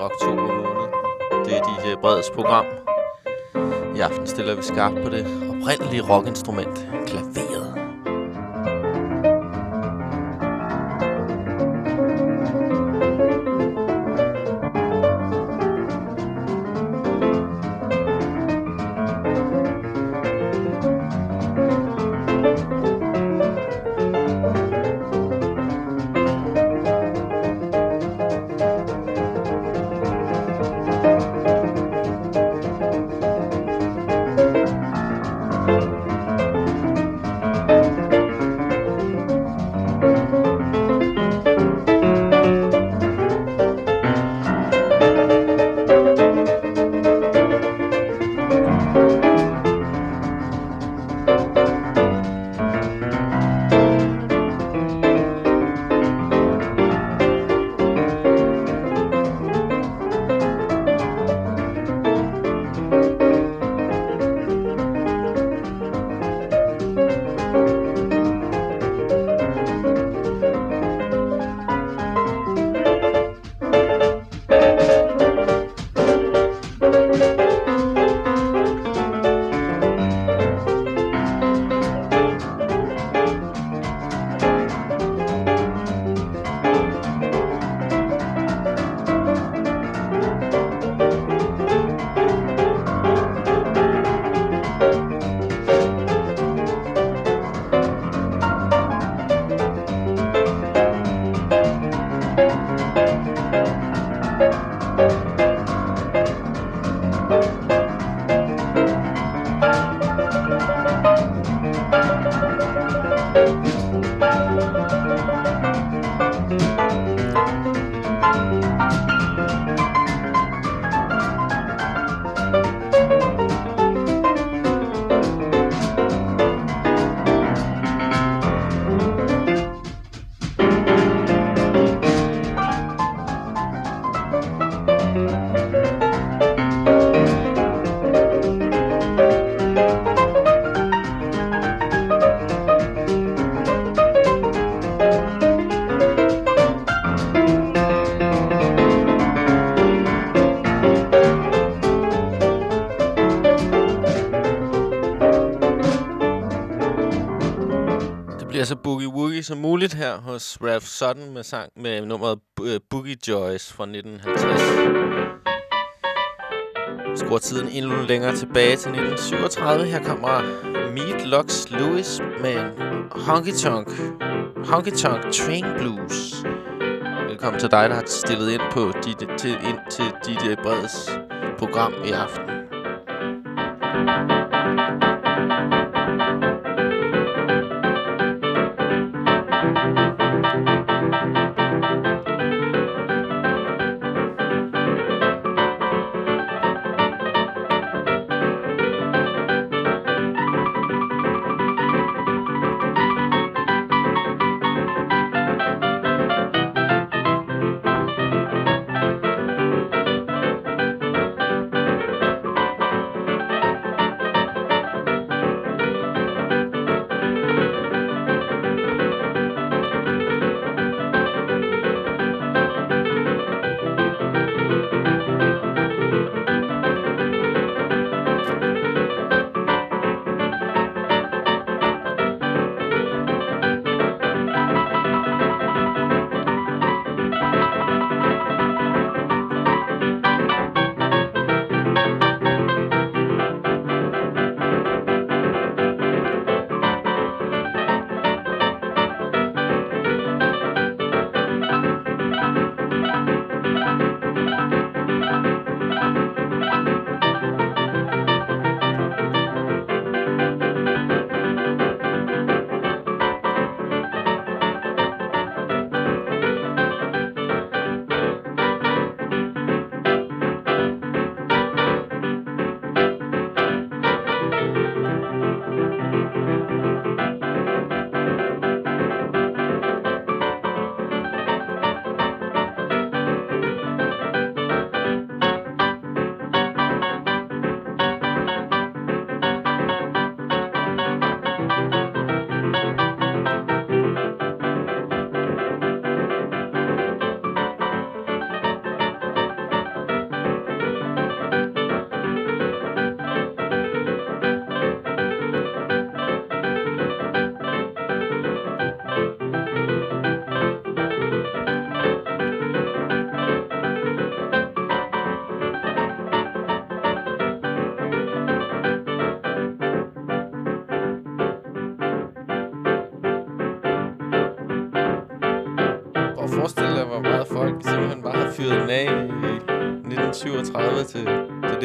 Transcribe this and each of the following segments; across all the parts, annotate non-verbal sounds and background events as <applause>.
oktober måned. Det er DJ øh, Breds program. I aften stiller vi skarpt på det oprindelige rockinstrument, klaver. Her hos Ralph Sutton med sang med nummeret øh, Boogie Joyce fra 1950. Skruer tiden endnu længere tilbage til 1937. Her kommer Meat Lux Lewis med Honky Tonk, Honky Tonk Train Blues. Velkommen til dig, der har stillet ind på dit, til, ind til DJ Breds program i aften.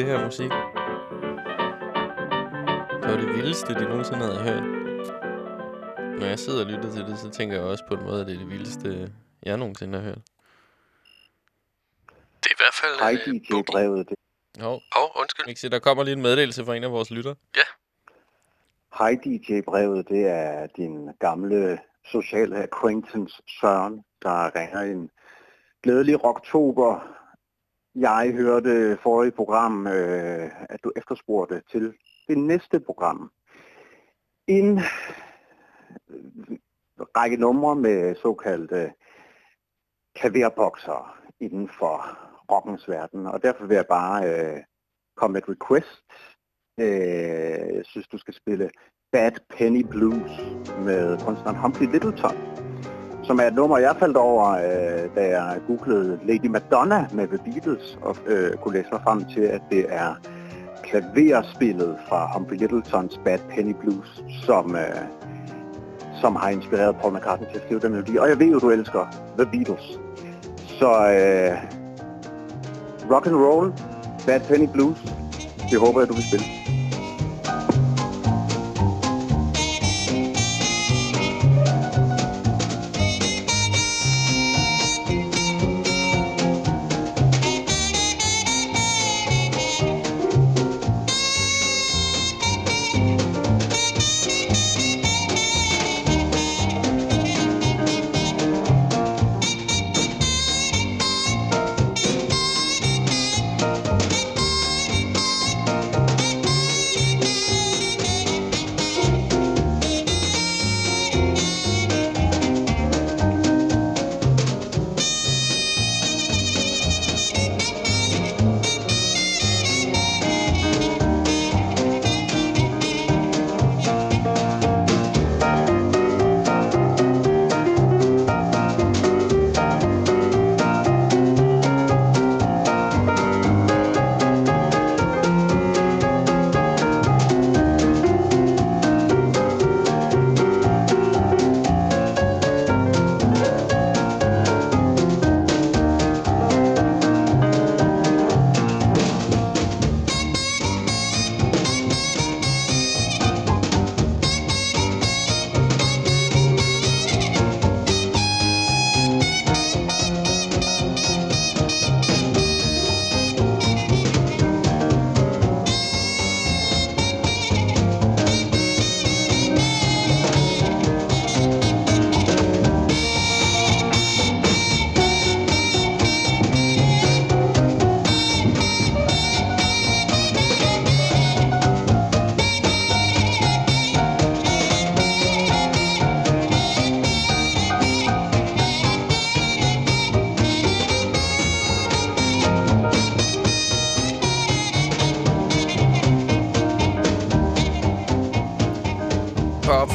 Det her musik. Det var det vildeste, de nogensinde havde hørt. Når jeg sidder og lytter til det, så tænker jeg også på en måde, at det er det vildeste, jeg nogensinde har hørt. Det er i hvert fald... Hej, øh, boogie. DJ-brevet. Det. Hov, Hov, undskyld. Mixi, der kommer lige en meddelelse fra en af vores lytter. Hej, DJ-brevet. Det er din gamle sociale acquaintance Søren, der ringer en glædelig rocktober. Jeg hørte forrige program, øh, at du efterspurgte til det næste program. En øh, række numre med såkaldte øh, klaverbokser inden for rockens verden. Og derfor vil jeg bare øh, komme med et request. Øh, jeg synes, du skal spille Bad Penny Blues med kunstneren Humphrey Littleton, som er et nummer, jeg faldt over, øh, da jeg googlede Lady Madonna med The Beatles, og øh, kunne læse mig frem til, at det er klaverspillet fra Humphrey Littletons Bad Penny Blues, som, øh, som har inspireret Paul McCartney til at skrive den melodi. Og jeg ved jo, du elsker The Beatles. Så øh, rock and roll, Bad Penny Blues, det håber jeg, du vil spille.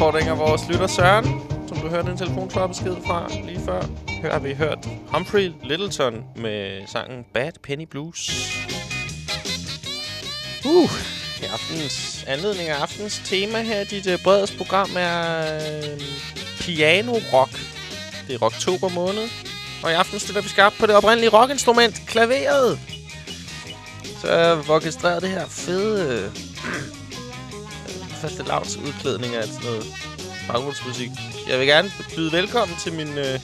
På opfordring af vores lytter Søren, som du hørte en telefonsvarbesked fra lige før, her har vi hørt Humphrey Littleton med sangen Bad Penny Blues. Uh, i aftens anledning af aftens tema her i dit øh, uh, bredes program er uh, piano rock. Det er oktober måned, og i aften støtter vi skarpt på det oprindelige rockinstrument, klaveret. Så jeg orkestreret det her fede... Faste lavs udklædning af sådan noget baggrundsmusik. Jeg vil gerne byde velkommen til min øh,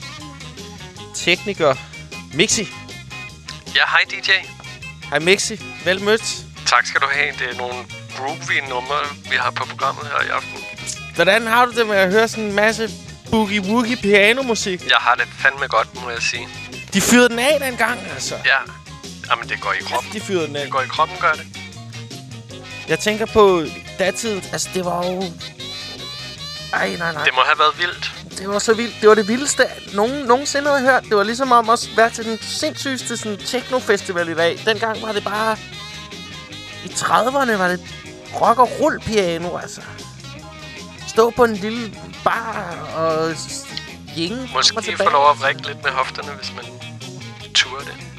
tekniker, Mixi. Ja, hej DJ. Hej Mixi, vel mødt. Tak skal du have. Det er nogle groovy numre, vi har på programmet her i aften. Hvordan har du det med at høre sådan en masse boogie-woogie pianomusik? Jeg har det fandme godt, må jeg sige. De fyrede den af dengang, altså. Ja. Jamen, det går i kroppen. De fyrede den af. Det går i kroppen, gør det. Jeg tænker på datid, altså det var jo... Ej, nej, nej. Det må have været vildt. Det var så vildt. Det var det vildeste, nogen nogensinde havde hørt. Det var ligesom om at være til den sindssygste sådan, techno-festival i dag. Dengang var det bare... I 30'erne var det rock og rull piano, altså. Stå på en lille bar og og Måske få lov at vrikke lidt med hofterne, hvis man turer det.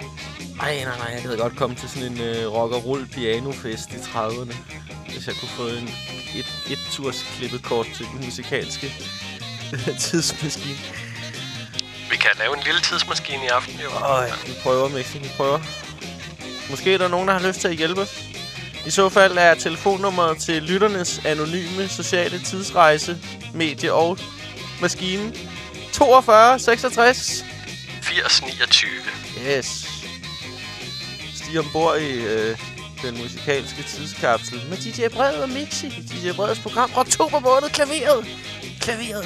Ej, nej, nej. Jeg gad godt komme til sådan en øh, rock og rull pianofest i 30'erne. Hvis jeg kunne få en et, et turs klippekort til den musikalske <laughs> tidsmaskine. Vi kan lave en lille tidsmaskine i aften, jo. Øj, vi prøver, Mixi, vi prøver. Måske er der nogen, der har lyst til at hjælpe. I så fald er telefonnummeret til lytternes anonyme sociale tidsrejse, medie og maskine 42 66 80 29. Yes. Stig ombord i øh, den musikalske tidskapsel med DJ Bred og Mixi. DJ Breds program. Oktober måned. Klaveret. Klaveret.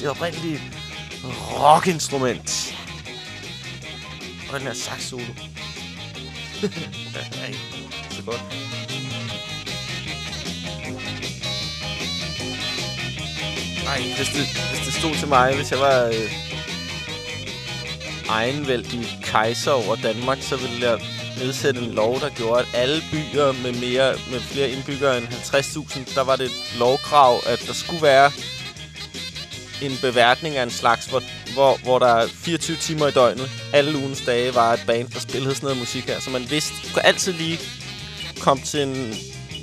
Det oprindelige rockinstrument. Og den her sax solo. <laughs> Ej, så godt. Nej, hvis det, hvis det stod til mig, hvis jeg var øh, egenvældig kejser over Danmark, så ville jeg nedsætte en lov, der gjorde, at alle byer med, mere, med flere indbyggere end 50.000, der var det et lovkrav, at der skulle være en beværtning af en slags, hvor, hvor, hvor der 24 timer i døgnet, alle ugens dage, var et band, der spillede sådan noget musik her. Så man vidste, du kunne altid lige komme til en...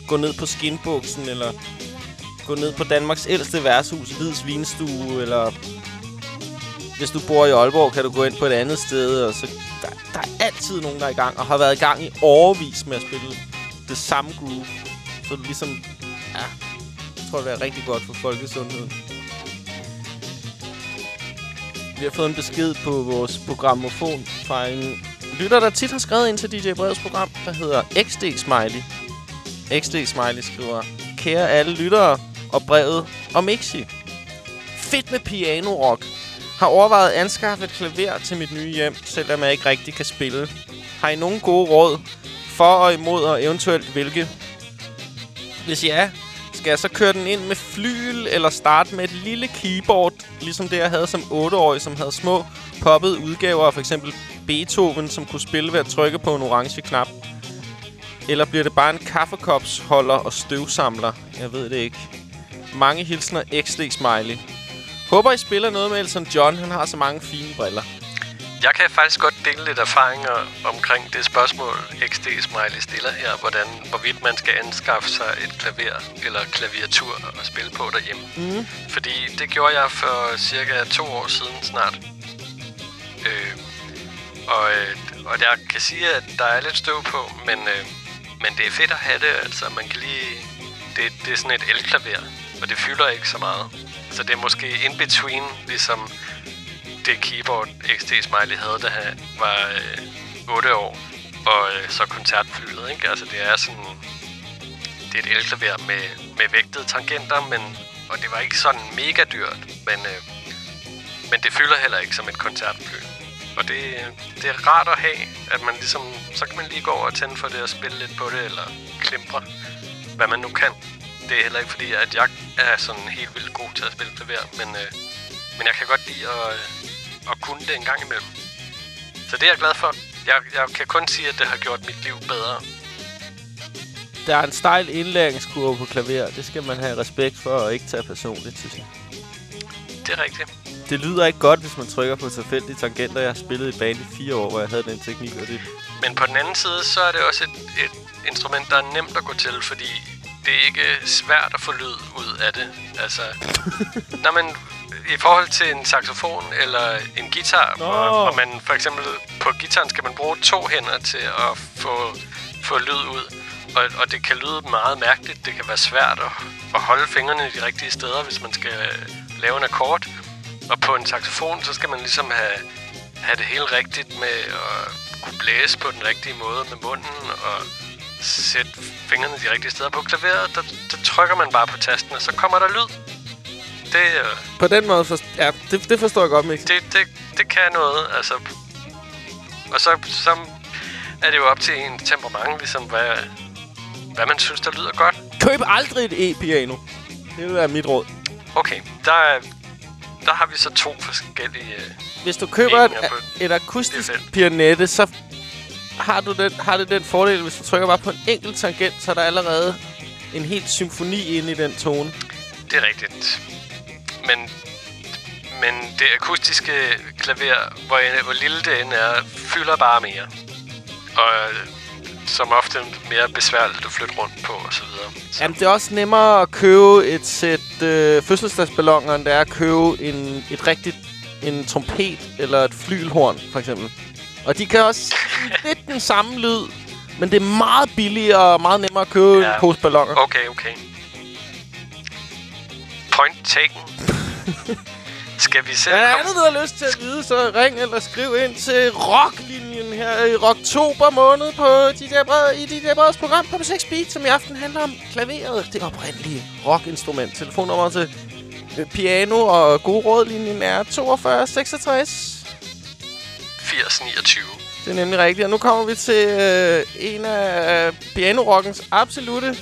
Gå ned på skinbuksen, eller gå ned på Danmarks ældste værtshus, Hvids Vinstue, eller hvis du bor i Aalborg, kan du gå ind på et andet sted, og så der, der er altid nogen, der er i gang, og har været i gang i overvis med at spille det samme groove. Så du ligesom, ja, jeg tror, det er rigtig godt for folkesundheden. Vi har fået en besked på vores programmofon fra en lytter, der tit har skrevet ind til DJ Breds program, der hedder XD Smiley. XD Smiley skriver, Kære alle lyttere og brevet og Mixi. Fedt med piano rock. Har overvejet at anskaffe et klaver til mit nye hjem, selvom jeg ikke rigtig kan spille. Har I nogen gode råd for og imod, og eventuelt hvilke? Hvis ja, skal jeg så køre den ind med flyl, eller starte med et lille keyboard, ligesom det, jeg havde som 8-årig, som havde små poppede udgaver af for eksempel Beethoven, som kunne spille ved at trykke på en orange knap? Eller bliver det bare en kaffekopsholder og støvsamler? Jeg ved det ikke. Mange hilsner XD Smiley. Håber, I spiller noget med Elton John. Han har så mange fine briller. Jeg kan faktisk godt dele lidt erfaringer omkring det spørgsmål, XD Smiley stiller her, hvordan, hvorvidt man skal anskaffe sig et klaver eller klaviatur og spille på derhjemme. Mm. Fordi det gjorde jeg for cirka to år siden snart. Øh, og, øh, og jeg kan sige, at der er lidt støv på, men, øh, men det er fedt at have det. Altså, man kan lige... Det, det er sådan et elklaver, og det fylder ikke så meget. Så det er måske in between, ligesom det keyboard XT Smiley havde, da han var øh, 8 år. Og øh, så koncertflyet, ikke? Altså, det er sådan... Det er et elklaver med, med vægtede tangenter, men... Og det var ikke sådan mega dyrt, men... Øh, men det fylder heller ikke som et koncertfly. Og det, det er rart at have, at man ligesom... Så kan man lige gå over og tænde for det og spille lidt på det, eller klimpre, hvad man nu kan. Det er heller ikke fordi, at jeg er sådan helt vildt god til at spille klaver, men, øh, men jeg kan godt lide at, øh, at kunne det en gang imellem. Så det er jeg glad for. Jeg, jeg kan kun sige, at det har gjort mit liv bedre. Der er en stejl indlæringskurve på klaver. Det skal man have respekt for og ikke tage personligt, synes jeg. Det er rigtigt. Det lyder ikke godt, hvis man trykker på tilfældige tangenter. Jeg har spillet i band i fire år, hvor jeg havde den teknik, og det... Men på den anden side, så er det også et, et instrument, der er nemt at gå til, fordi det er ikke svært at få lyd ud af det. Altså, <laughs> når man i forhold til en saxofon eller en guitar, Nå. hvor, hvor man for eksempel på gitaren skal man bruge to hænder til at få, få lyd ud. Og, og det kan lyde meget mærkeligt. Det kan være svært at, at holde fingrene i de rigtige steder, hvis man skal lave en akkord. Og på en saxofon, så skal man ligesom have, have det helt rigtigt med at kunne blæse på den rigtige måde med munden og sætte fingrene de rigtige steder. På klaveret, der, der trykker man bare på tasten, og så kommer der lyd. Det, øh, På den måde, for, ja, det, det forstår jeg godt, Mixi. det, det, det kan noget, altså. Og så, så er det jo op til en temperament, ligesom hvad, hvad man synes, der lyder godt. Køb aldrig et e-piano. Det vil være mit råd. Okay, der, er, der har vi så to forskellige... øh, Hvis du køber et, er på- et akustisk pianette, så har du den, har det den fordel, hvis du trykker bare på en enkelt tangent, så er der allerede en helt symfoni inde i den tone. Det er rigtigt. Men, men det akustiske klaver, hvor, hvor lille det end er, fylder bare mere. Og øh, som ofte mere besværligt at flytte rundt på og så videre. Så, Jamen, det er også nemmere at købe et sæt øh, fødselsdagsballoner, end det er at købe en, et rigtigt en trompet eller et flylhorn, for eksempel. Og de kan også lidt den samme lyd, men det er meget billigere og meget nemmere at købe ja. en pose ballonger. Okay, okay. Point taken. <laughs> Skal vi se? Er der andet, du har lyst til at vide, så ring eller skriv ind til rocklinjen her i oktober måned på DJ Bred, i DJ Breds program på 6 Beat, som i aften handler om klaveret. Det oprindelige rockinstrument. Telefonnummer til piano og god rådlinjen er 42 66 80 29. Det er nemlig rigtigt. Og nu kommer vi til øh, en af pianorockens absolute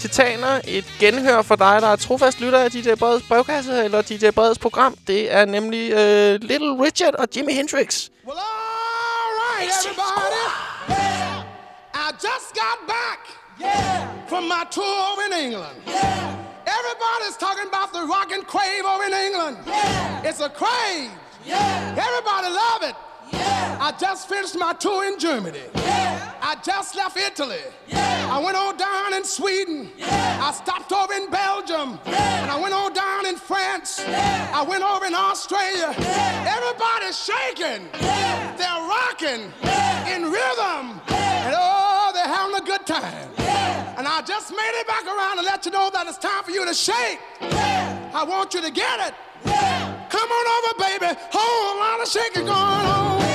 titaner. Et genhør for dig, der er trofast lytter af DJ Breds brevkasse, eller DJ Breds program. Det er nemlig øh, Little Richard og Jimi Hendrix. Well, all right, everybody. Yeah. I just got back yeah. from my tour over in England. Yeah. Everybody's talking about the rock and crave over in England. Yeah. It's a crave. Yeah. Everybody love it. Yeah. I just finished my tour in Germany. Yeah. I just left Italy. Yeah. I went on down in Sweden. Yeah. I stopped over in Belgium. Yeah. And I went on down in France. Yeah. I went over in Australia. Everybody's shaking. Yeah. They're rocking in rhythm. And oh, they're having a good time. Yeah. And I just made it back around to let you know that it's time for you to shake. Yeah. I want you to get it. Come on over, baby. Whole lot of shaking going on.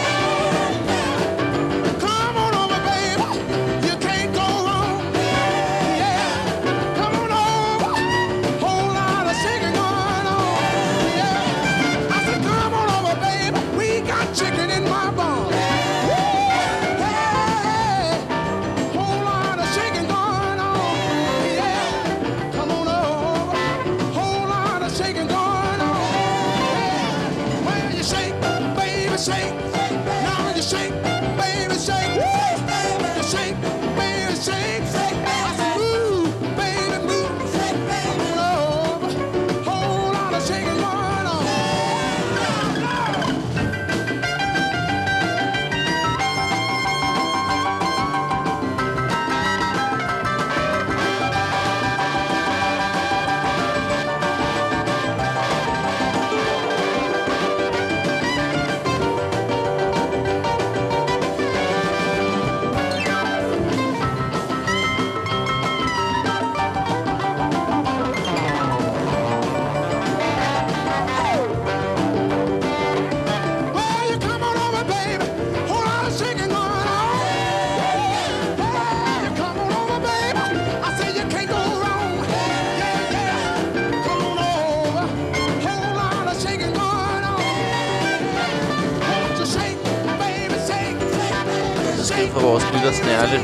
Fra Snærle.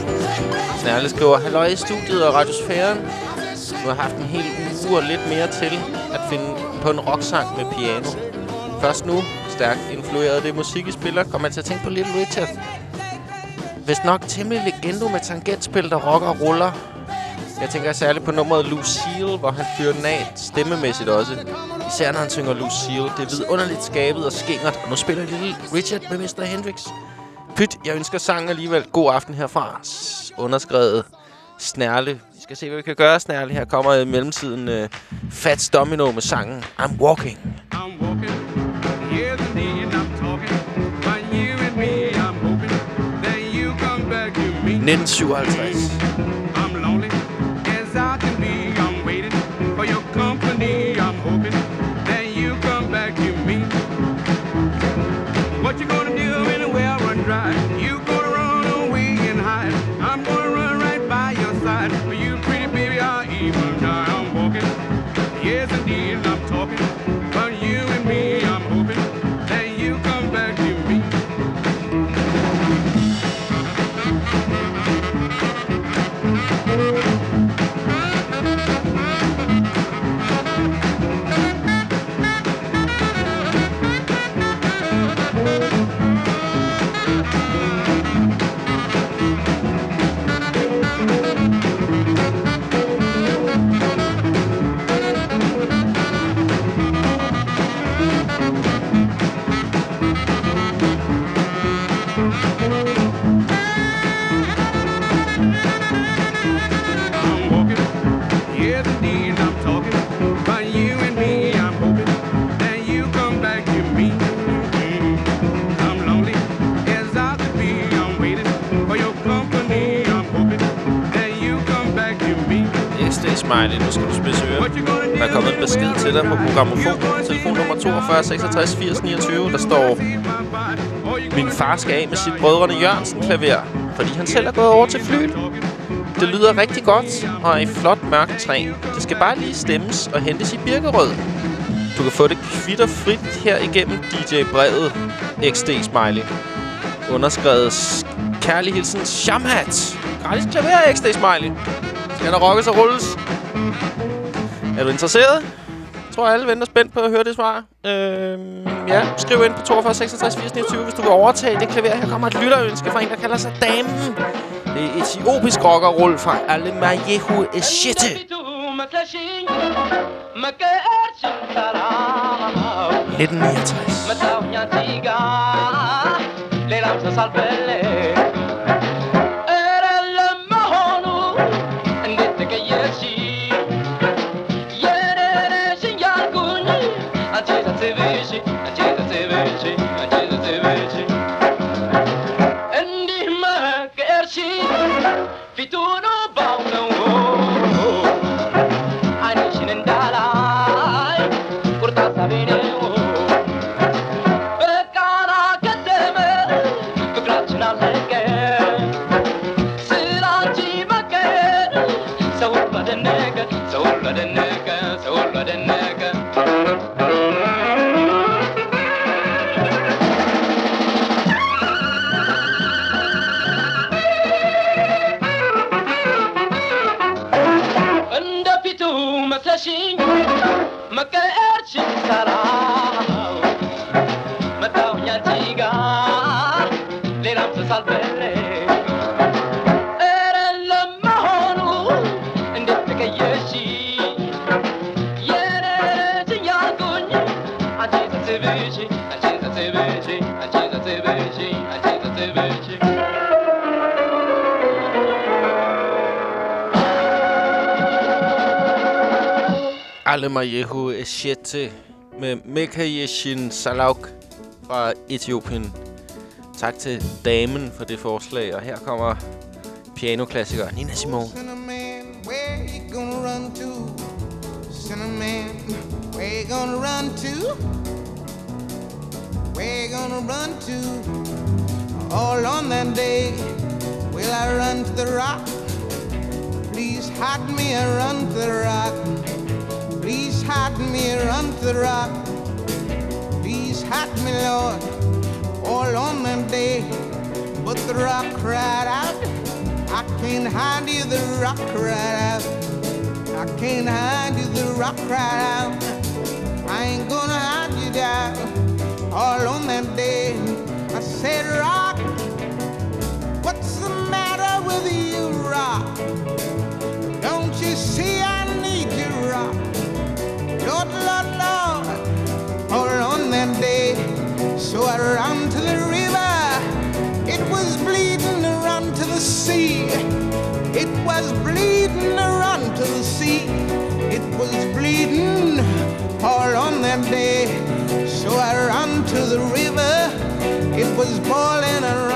Snærle skriver, Halløj i studiet og radiosfæren. Du har haft en hel uge og lidt mere til at finde på en rocksang med piano. Først nu, stærkt influeret af det musik, I spiller, kommer man til at tænke på Little Richard. Hvis nok temmelig legendo med tangentspil, der rocker og ruller. Jeg tænker særligt på nummeret Lucille, hvor han fyrer den af stemmemæssigt også. Især når han synger Lucille. Det er vidunderligt skabet og skingert. Og nu spiller Little Richard med Mr. Hendrix. Pyt, jeg ønsker sangen alligevel. God aften herfra. Underskrevet Snærle. Vi skal se, hvad vi kan gøre, Snærle. Her kommer i mellemtiden uh, Fats Domino med sangen I'm Walking. I'm walking, yes indeed, I'm talking. But you and me, I'm hoping that you come back to me. 1957. I'm lonely as I can be. I'm waiting for your company. Smiley. Nu skal du spidse ører. Der er kommet en besked til dig på programmofon. Telefonnummer 42 66 80 29. Der står... Min far skal af med sit brødrene Jørgensen klaver, fordi han selv er gået over til flyet. Det lyder rigtig godt og er i flot mørkt træ. Det skal bare lige stemmes og hentes i Birkerød. Du kan få det kvitterfrit her igennem DJ-brevet XD Smiley. Underskrevet kærlig hilsen Shamhat. Gratis klaver XD Smiley. Skal der rockes og rulles? Er du interesseret? Jeg tror, alle venter spændt på at høre det svar. Øhm, ja, skriv ind på 42 66 80 29, hvis du vil overtage det klaver. Her kommer et lytterønske fra en, der kalder sig Damen. Det er etiopisk rockerrull fra Alemayehu Eshete. Lidt 69. Alemayehu Eshete med Mekayeshin Salauk fra Etiopien. Tak til damen for det forslag, og her kommer pianoklassiker Nina Simone. Cinnamon, where you gonna run to? Cinnamon, where you gonna run to? Where you gonna run to? All on that day, will I run to the rock? Please hide me and run to the rock. Please me run to the rock. Please hide me, Lord, all on that day. But the rock cried out, I can't hide you, the rock cried out. I can't hide you, the rock cried out. I ain't gonna hide you down. All on that day, I said, Rock, what's the matter with you, Rock? Don't you see I need you, Rock? Lord, Lord, Lord, all on that day. So I ran to the river. It was bleeding run to the sea. It was bleeding run to the sea. It was bleeding all on that day. So I ran to the river. It was boiling and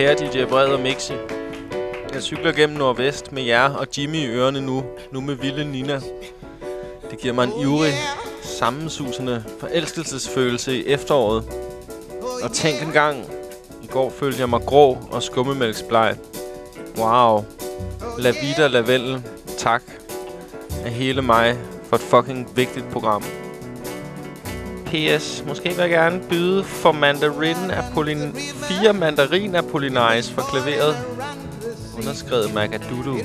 Kære DJ Bred og Mixi. Jeg cykler gennem Nordvest med jer og Jimmy i ørerne nu. Nu med vilde Nina. Det giver mig en ivrig, sammensusende forelskelsesfølelse i efteråret. Og tænk en gang. I går følte jeg mig grå og skummemælksbleg. Wow. La vida lavelle. Tak. Af hele mig for et fucking vigtigt program. PS. Måske vil jeg gerne byde for mandarin Apollin fire mandariner polinice for klaveret, underskrevet Magadudu.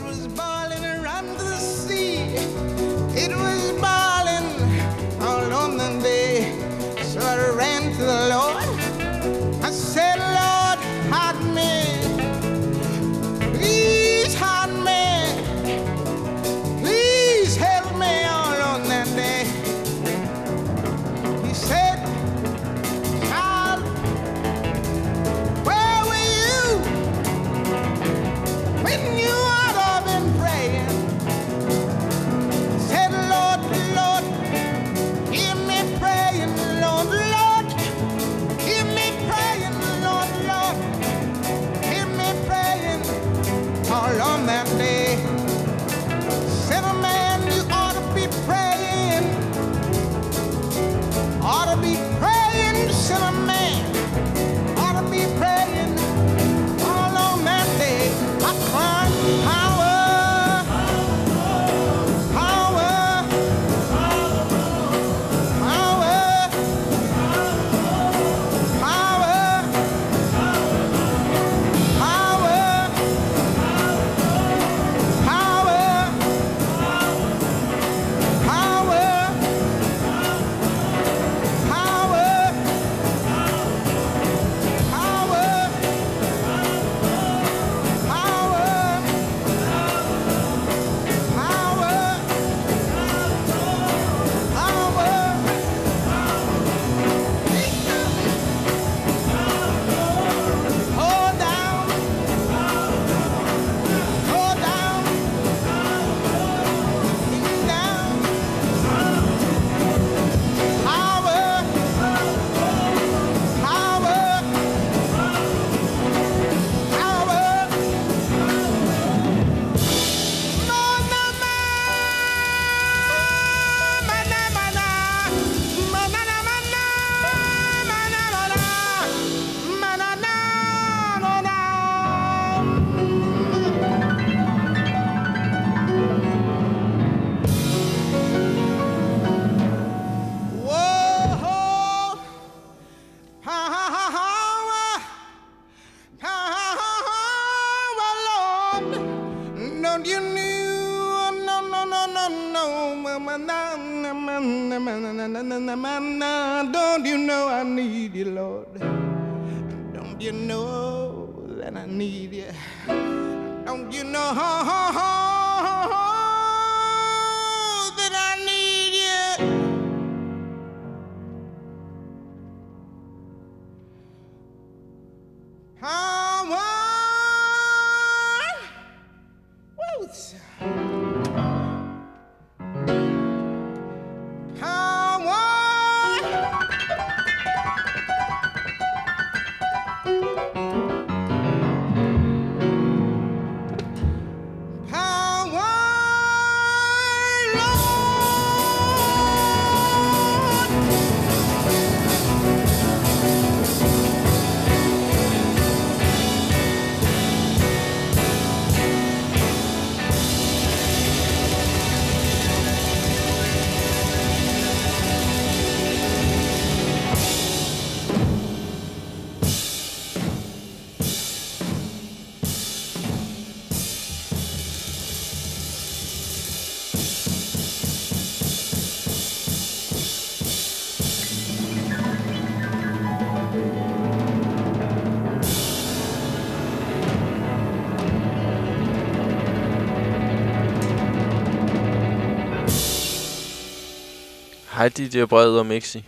Hej DJ Bred og Mixi.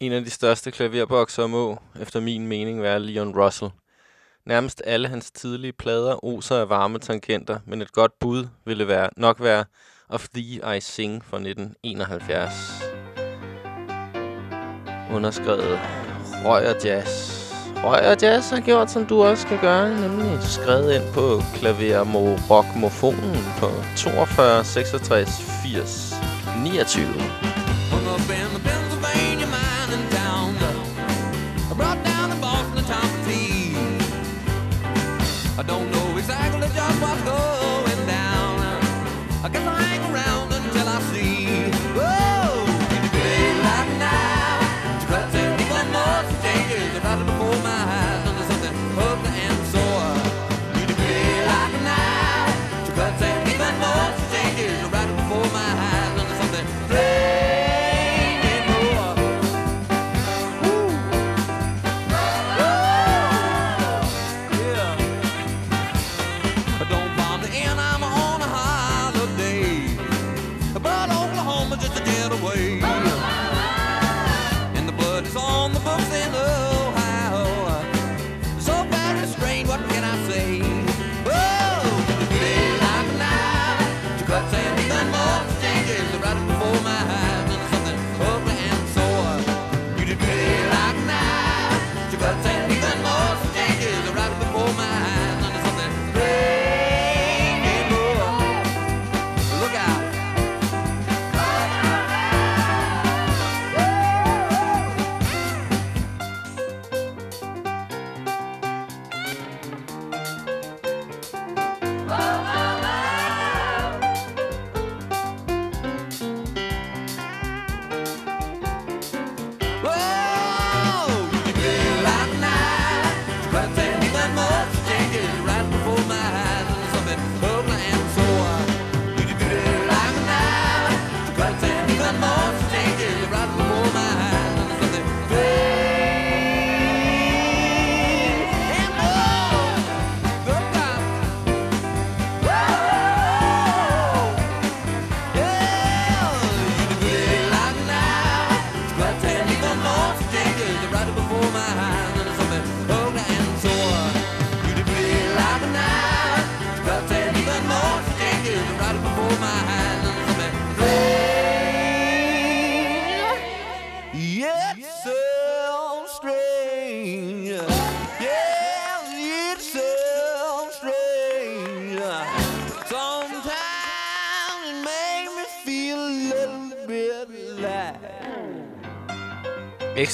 En af de største klaverboksere må, efter min mening, være Leon Russell. Nærmest alle hans tidlige plader oser af varme tangenter, men et godt bud ville være, nok være Of The I Sing fra 1971. Underskrevet Røg Jazz. Røg Jazz har gjort, som du også kan gøre, nemlig skrevet ind på klaverrockmofonen på 42 66 80 29.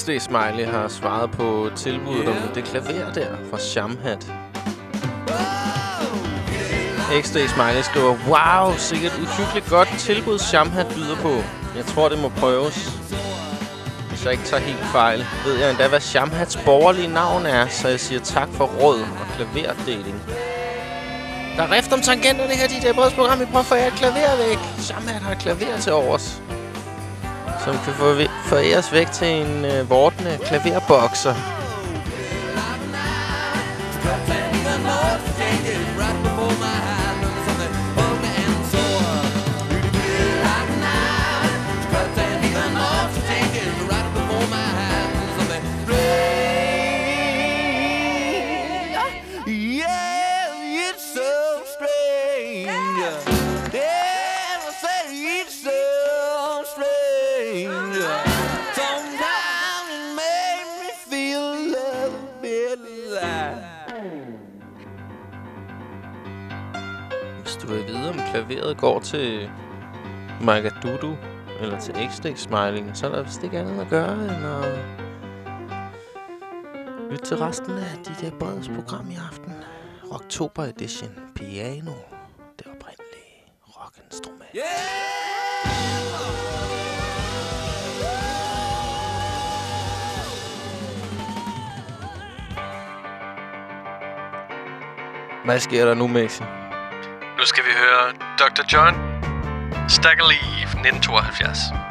SD Smiley har svaret på tilbuddet yeah. om det klaver der fra Shamhat. XD Smiley skriver, Wow, sikkert uhyggeligt godt tilbud Shamhat byder på. Jeg tror, det må prøves. Hvis jeg ikke tager helt fejl, ved jeg endda, hvad Shamhats borgerlige navn er, så jeg siger tak for råd og klaverdeling. Der er rift om tangenterne her, de der brødsprogram. Vi prøver at få jer et klaver væk. Shamhat har klaver til overs som kan os væk til en øh, vortende klaverbokser. går til Magadudu eller til XX Smiling, så er der vist ikke andet at gøre end at lytte til resten af dit der Breds program i aften. Rocktober Edition Piano, det oprindelige rockinstrument. Yeah! Hvad sker der nu, Mexi? Dr. John Stakkerliv, 1972.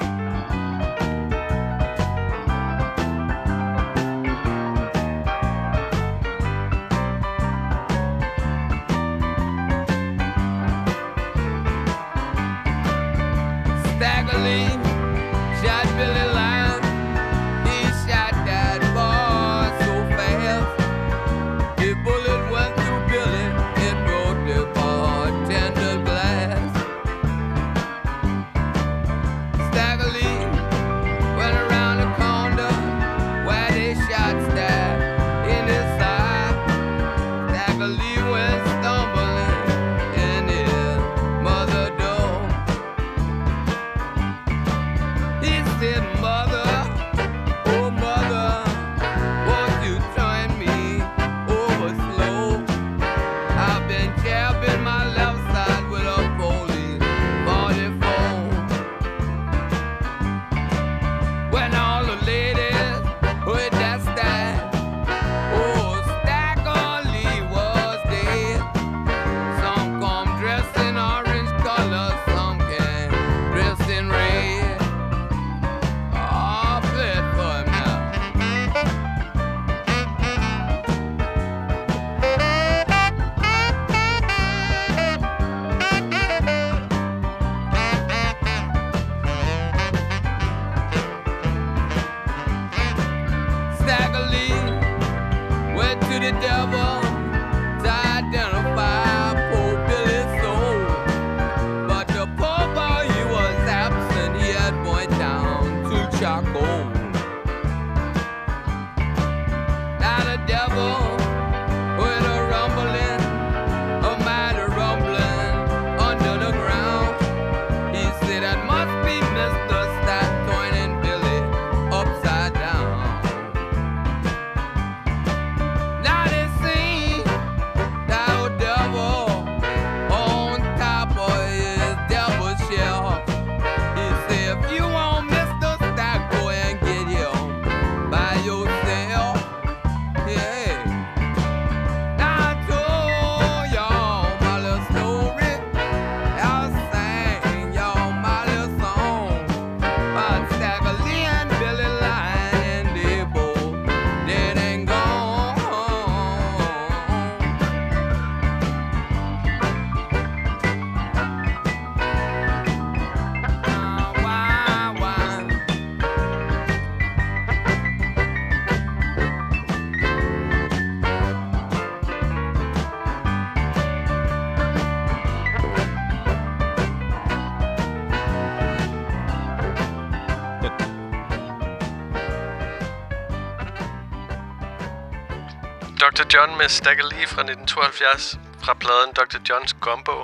John med Stagger Lee fra 1972 fra pladen Dr. Johns Gumbo.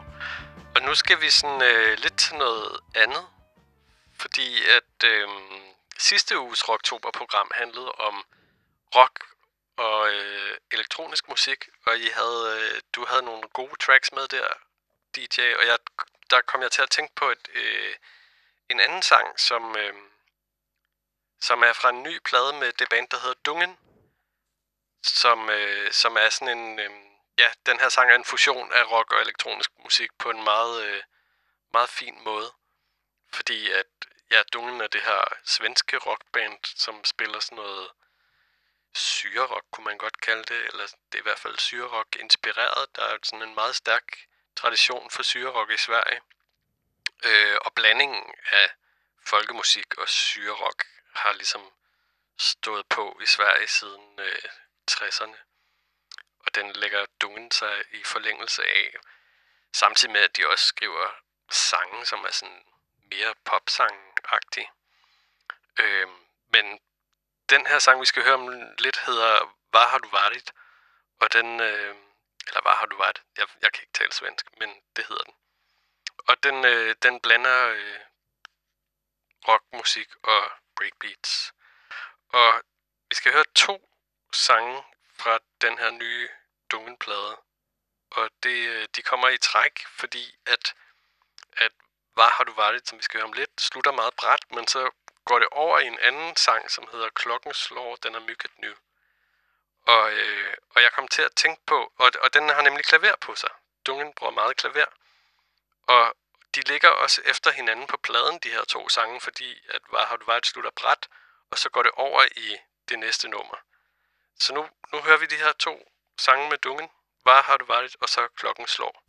Og nu skal vi sådan øh, lidt til noget andet. Fordi at øh, sidste uges Rocktober-program handlede om rock og øh, elektronisk musik. Og I havde, øh, du havde nogle gode tracks med der, DJ. Og jeg, der kom jeg til at tænke på et, øh, en anden sang, som, øh, som er fra en ny plade med det band, der hedder Dungen som, øh, som er sådan en... Øh, ja, den her sang er en fusion af rock og elektronisk musik på en meget, øh, meget fin måde. Fordi at, ja, Dungen er det her svenske rockband, som spiller sådan noget syrerock, kunne man godt kalde det, eller det er i hvert fald syrerock inspireret. Der er sådan en meget stærk tradition for syrerock i Sverige. Øh, og blandingen af folkemusik og syrerock har ligesom stået på i Sverige siden øh, 60'erne. Og den lægger Dungen sig i forlængelse af, samtidig med, at de også skriver sange, som er sådan mere popsang-agtige. Øh, men den her sang, vi skal høre om lidt, hedder Hvad har du varit? Og den, øh, eller Hvad har du varit? Jeg, jeg kan ikke tale svensk, men det hedder den. Og den, øh, den blander øh, rockmusik og breakbeats. Og vi skal høre to sange fra den her nye Dungen-plade. Og det, øh, de kommer i træk, fordi at, at Hvad har du varit, som vi skal høre om lidt, slutter meget bræt, men så går det over i en anden sang, som hedder Klokken slår, den er mygget nu. Og, øh, og jeg kom til at tænke på, og, og den har nemlig klaver på sig. Dungen bruger meget klaver. Og de ligger også efter hinanden på pladen, de her to sange, fordi at Hvad har du varit slutter bræt, og så går det over i det næste nummer. Så nu, nu hører vi de her to sange med Dungen. Hvad har du varit, og så klokken slår.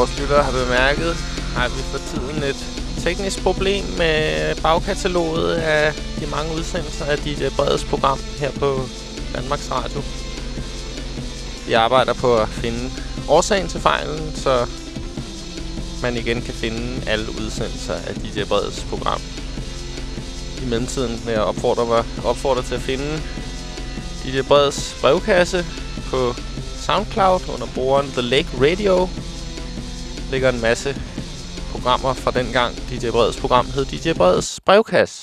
Vores lyttere har bemærket, har vi for tiden et teknisk problem med bagkataloget af de mange udsendelser af dit øh, Breds program her på Danmarks Radio. Vi arbejder på at finde årsagen til fejlen, så man igen kan finde alle udsendelser af DJ øh, Breds program. I mellemtiden vil jeg opfordre, mig, opfordre til at finde DJ øh, Breds brevkasse på SoundCloud under brugeren The Lake Radio ligger en masse programmer fra den gang DJ Breds program hed DJ Breds brevkasse.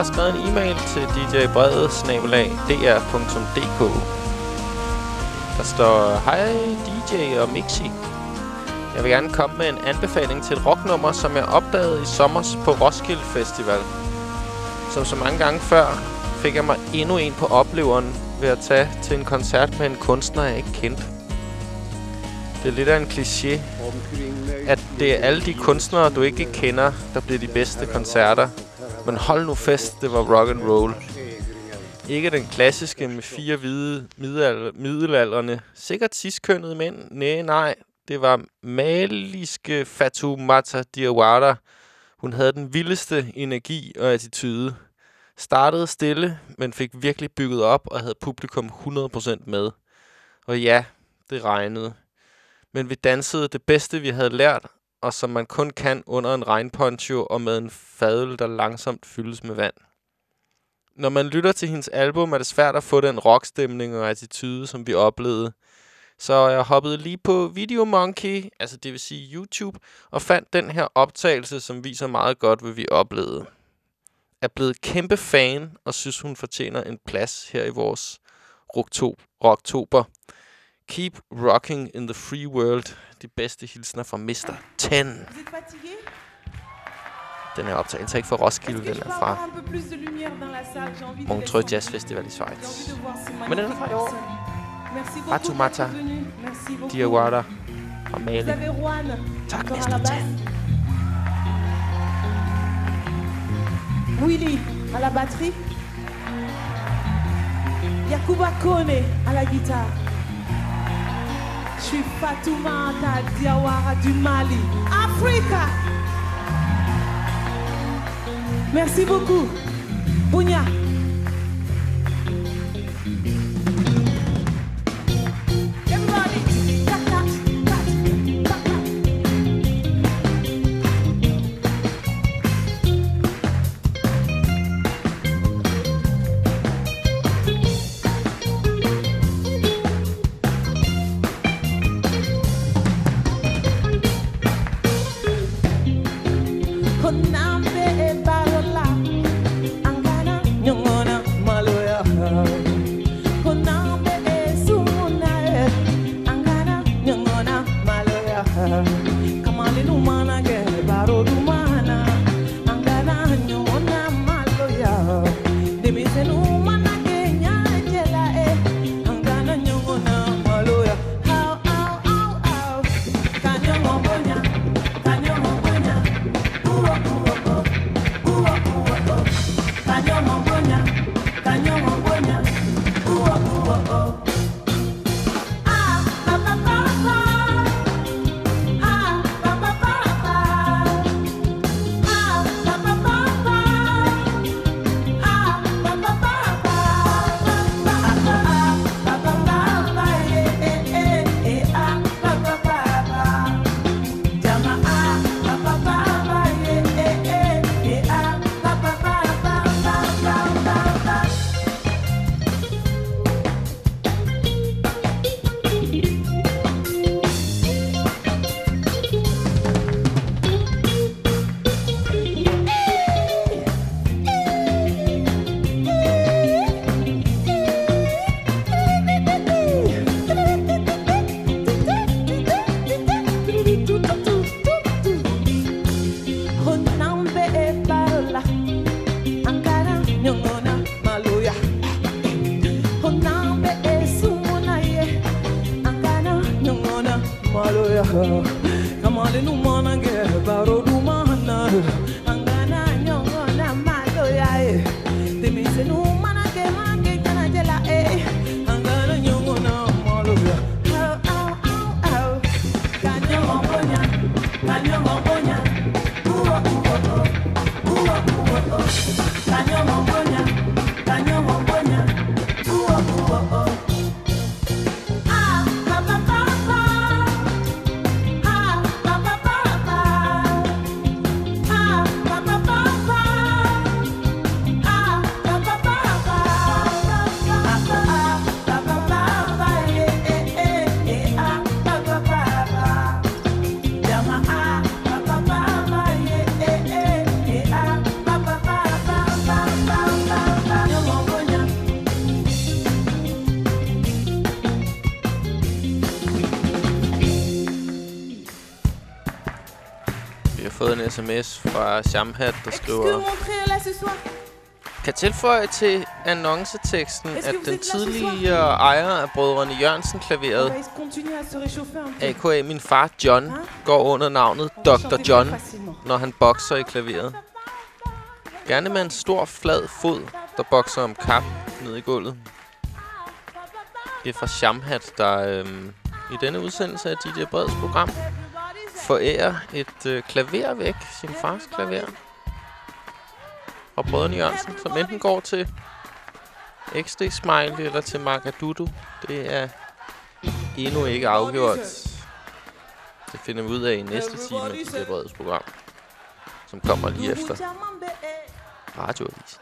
Har skrevet en e-mail til DJ Brede, snabelag, dr.dk. Der står, Hej DJ og Mixi. Jeg vil gerne komme med en anbefaling til et rocknummer, som jeg opdagede i sommer på Roskilde Festival. Som så mange gange før, fik jeg mig endnu en på opleveren ved at tage til en koncert med en kunstner, jeg ikke kendte. Det er lidt af en kliché, at det er alle de kunstnere, du ikke kender, der bliver de bedste koncerter. Men hold nu fest, det var rock and roll. Ikke den klassiske med fire hvide middelalder, middelalderne, sikkert sidstkønnede mænd. Nej, nej, det var maliske Fatoumata Diawara. Hun havde den vildeste energi og attitude. Startede stille, men fik virkelig bygget op og havde publikum 100% med. Og ja, Det regnede. Men vi dansede det bedste, vi havde lært, og som man kun kan under en regnponcho og med en fadøl, der langsomt fyldes med vand. Når man lytter til hendes album, er det svært at få den rockstemning og attitude, som vi oplevede. Så jeg hoppede lige på Video Monkey, altså det vil sige YouTube, og fandt den her optagelse, som viser meget godt, hvad vi oplevede. Er blevet kæmpe fan, og synes, hun fortjener en plads her i vores rockto- rocktober. Keep rocking in the free world. De bedste hilsner fra Mr. 10. Vous êtes fatigué Den her optagelse er ikke fra Roskilde, den er fra Montreux. Jazz Festival i Schweiz. Men den er fra i år. beaucoup. Diawara fra Mali. Tak, Mr. la 10. basse. Willy à la batterie. Yakuba Kone à la guitare. Je suis Fatoumata Diawara du Mali. Africa Merci beaucoup. Bounia. Sms fra Shamhat, der skriver... Kan tilføje til annonceteksten, at den tidligere ejer af Brødrene Jørgensen klaveret, a.k.a. min far John, går under navnet Dr. John, når han bokser i klaveret. Gerne med en stor, flad fod, der bokser om kap ned i gulvet. Det er fra Shamhat, der øhm, i denne udsendelse af DJ Breds program forærer et øh, klaver væk, sin fars klaver. Fra Brødrene Jørgensen, som enten går til XD Smiley eller til Magadudu. Det er endnu ikke afgjort. Det finder vi ud af i næste time af det Breds program, som kommer lige efter radioavisen.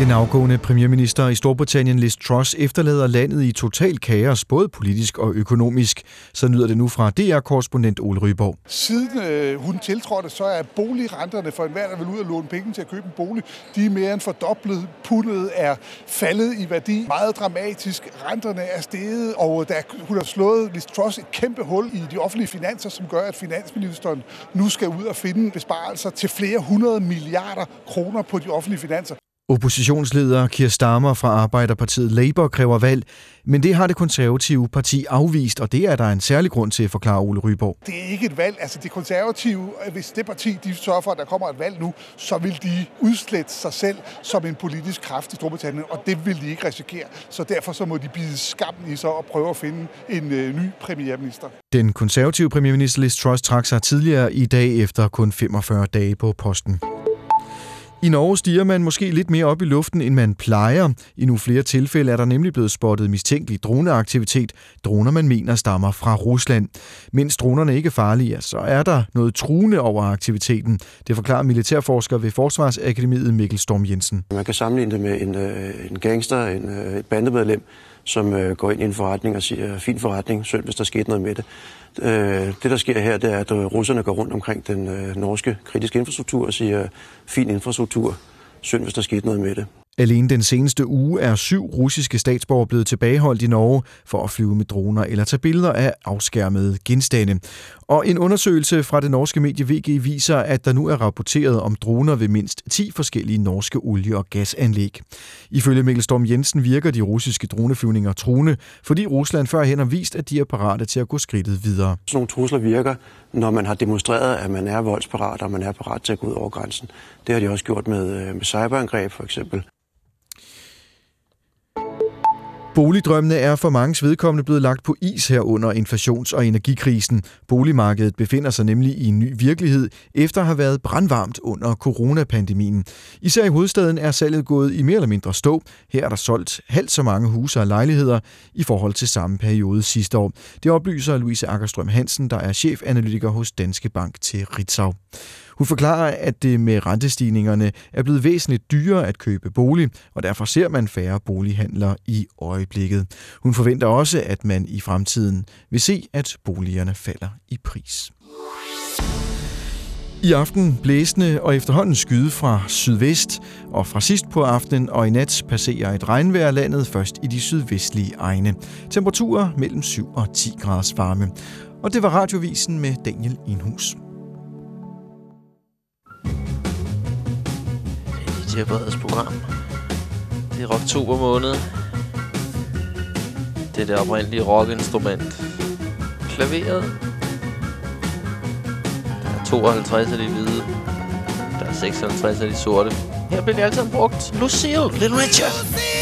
Den afgående premierminister i Storbritannien, Liz Truss, efterlader landet i total kaos, både politisk og økonomisk. Så nyder det nu fra DR-korrespondent Ole Ryborg. Siden øh, hun tiltrådte, så er boligrenterne for enhver, der vil ud og låne penge til at købe en bolig, de er mere end fordoblet. Pundet er faldet i værdi meget dramatisk. Renterne er steget, og der, hun har slået Liz Truss et kæmpe hul i de offentlige finanser, som gør, at finansministeren nu skal ud og finde besparelser til flere hundrede milliarder kroner på de offentlige finanser. Oppositionsleder Keir Starmer fra Arbejderpartiet Labour kræver valg, men det har det konservative parti afvist, og det er der en særlig grund til, forklare Ole Ryborg. Det er ikke et valg. Altså det konservative, hvis det parti de sørger for, at der kommer et valg nu, så vil de udslette sig selv som en politisk kraft i Storbritannien, og det vil de ikke risikere. Så derfor så må de bide skammen i sig og prøve at finde en øh, ny premierminister. Den konservative premierminister Liz Truss trak sig tidligere i dag efter kun 45 dage på posten. I Norge stiger man måske lidt mere op i luften, end man plejer. I nu flere tilfælde er der nemlig blevet spottet mistænkelig droneaktivitet. Droner, man mener, stammer fra Rusland. Mens dronerne ikke er farlige, så er der noget truende over aktiviteten. Det forklarer militærforsker ved Forsvarsakademiet Mikkel Storm Jensen. Man kan sammenligne det med en, øh, en gangster, en, øh, et bandemedlem, som øh, går ind i en forretning og siger, fin forretning, selv hvis der skete noget med det. Øh, det, der sker her, det er, at øh, russerne går rundt omkring den øh, norske kritiske infrastruktur og siger, fin infrastruktur, synd hvis der skete noget med det. Alene den seneste uge er syv russiske statsborgere blevet tilbageholdt i Norge for at flyve med droner eller tage billeder af afskærmede genstande. Og en undersøgelse fra det norske medie VG viser, at der nu er rapporteret om droner ved mindst 10 forskellige norske olie- og gasanlæg. Ifølge Mikkel Storm Jensen virker de russiske droneflyvninger truende, fordi Rusland førhen har vist, at de er parate til at gå skridtet videre. Sådan nogle trusler virker, når man har demonstreret, at man er voldsparat, og man er parat til at gå ud over grænsen. Det har de også gjort med, øh, med cyberangreb for eksempel. Boligdrømmene er for mange vedkommende blevet lagt på is her under inflations- og energikrisen. Boligmarkedet befinder sig nemlig i en ny virkelighed, efter at have været brandvarmt under coronapandemien. Især i hovedstaden er salget gået i mere eller mindre stå. Her er der solgt halvt så mange huse og lejligheder i forhold til samme periode sidste år. Det oplyser Louise Akkerstrøm Hansen, der er chefanalytiker hos Danske Bank til Ritzau. Hun forklarer, at det med rentestigningerne er blevet væsentligt dyrere at købe bolig, og derfor ser man færre bolighandlere i øjeblikket. Hun forventer også, at man i fremtiden vil se, at boligerne falder i pris. I aften blæsende og efterhånden skyde fra sydvest, og fra sidst på aftenen og i nat passerer et regnvejr landet først i de sydvestlige egne. Temperaturer mellem 7 og 10 graders varme. Og det var radiovisen med Daniel Inhus. DJ program. Det er oktober måned. Det er det oprindelige rockinstrument. Klaveret. Der er 52 af de hvide. Der er 56 af de sorte. Her bliver de alle sammen brugt. Lucille, Little Richard. Lucille!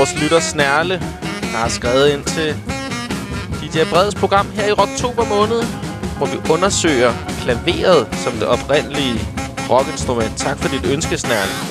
Vores lytter Snærle, der har skrevet ind til DJ Breds program her i oktober måned, hvor vi undersøger klaveret som det oprindelige rockinstrument. Tak for dit ønske, Snærle.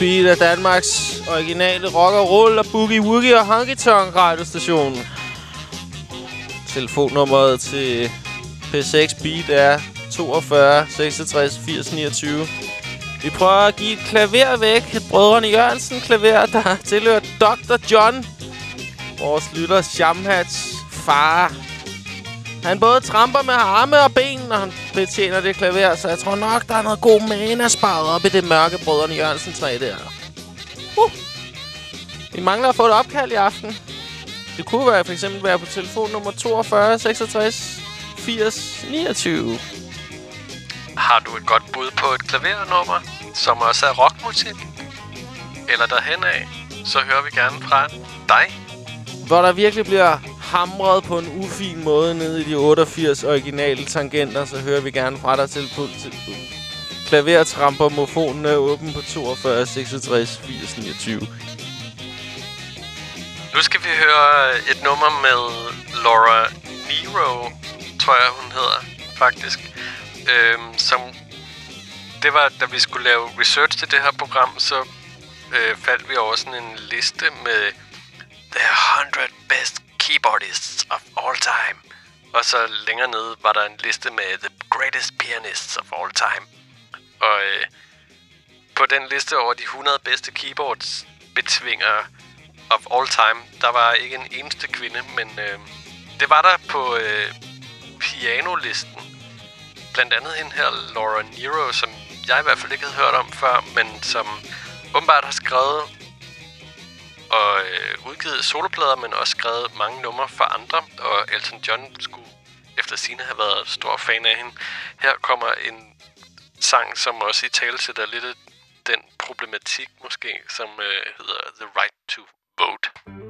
Beat er Danmarks originale rock og roll og boogie woogie og honky tonk radiostation. Telefonnummeret til P6 Beat er 42 66 80 29. Vi prøver at give et klaver væk. Et Brødrene Jørgensen klaver, der tilhører Dr. John. Vores lytter Shamhats far. Han både tramper med arme og ben, når han betjener det klaver, så jeg tror nok, der er noget god mana sparet op i det mørke Brødrene Jørgensen træ der. Uh. Vi mangler at få et opkald i aften. Det kunne være, for eksempel være på telefon nummer 42 66 80 29. Har du et godt bud på et klavernummer, som også er rockmusik? Eller derhen af, så hører vi gerne fra dig. Hvor der virkelig bliver hamret på en ufin måde ned i de 88 originale tangenter, så hører vi gerne fra dig til, på, Klavertramper, klavertrampermofonen er åben på 42 66 80 29. Nu skal vi høre et nummer med Laura Nero, tror jeg, hun hedder, faktisk. Øhm, som det var, da vi skulle lave research til det her program, så øh, faldt vi over sådan en liste med The 100 Best Keyboardists of All Time. Og så længere nede var der en liste med The Greatest Pianists of All Time. Og øh, på den liste over de 100 bedste keyboards betvinger of all time, der var ikke en eneste kvinde, men øh, det var der på øh, pianolisten. Blandt andet hende her, Laura Nero, som jeg i hvert fald ikke havde hørt om før, men som åbenbart har skrevet og øh, udgivet soloplader, men også skrevet mange numre for andre. Og Elton John skulle efter sine have været stor fan af hende. Her kommer en sang, som også i tale sætter lidt af den problematik måske, som øh, hedder The Right to Vote.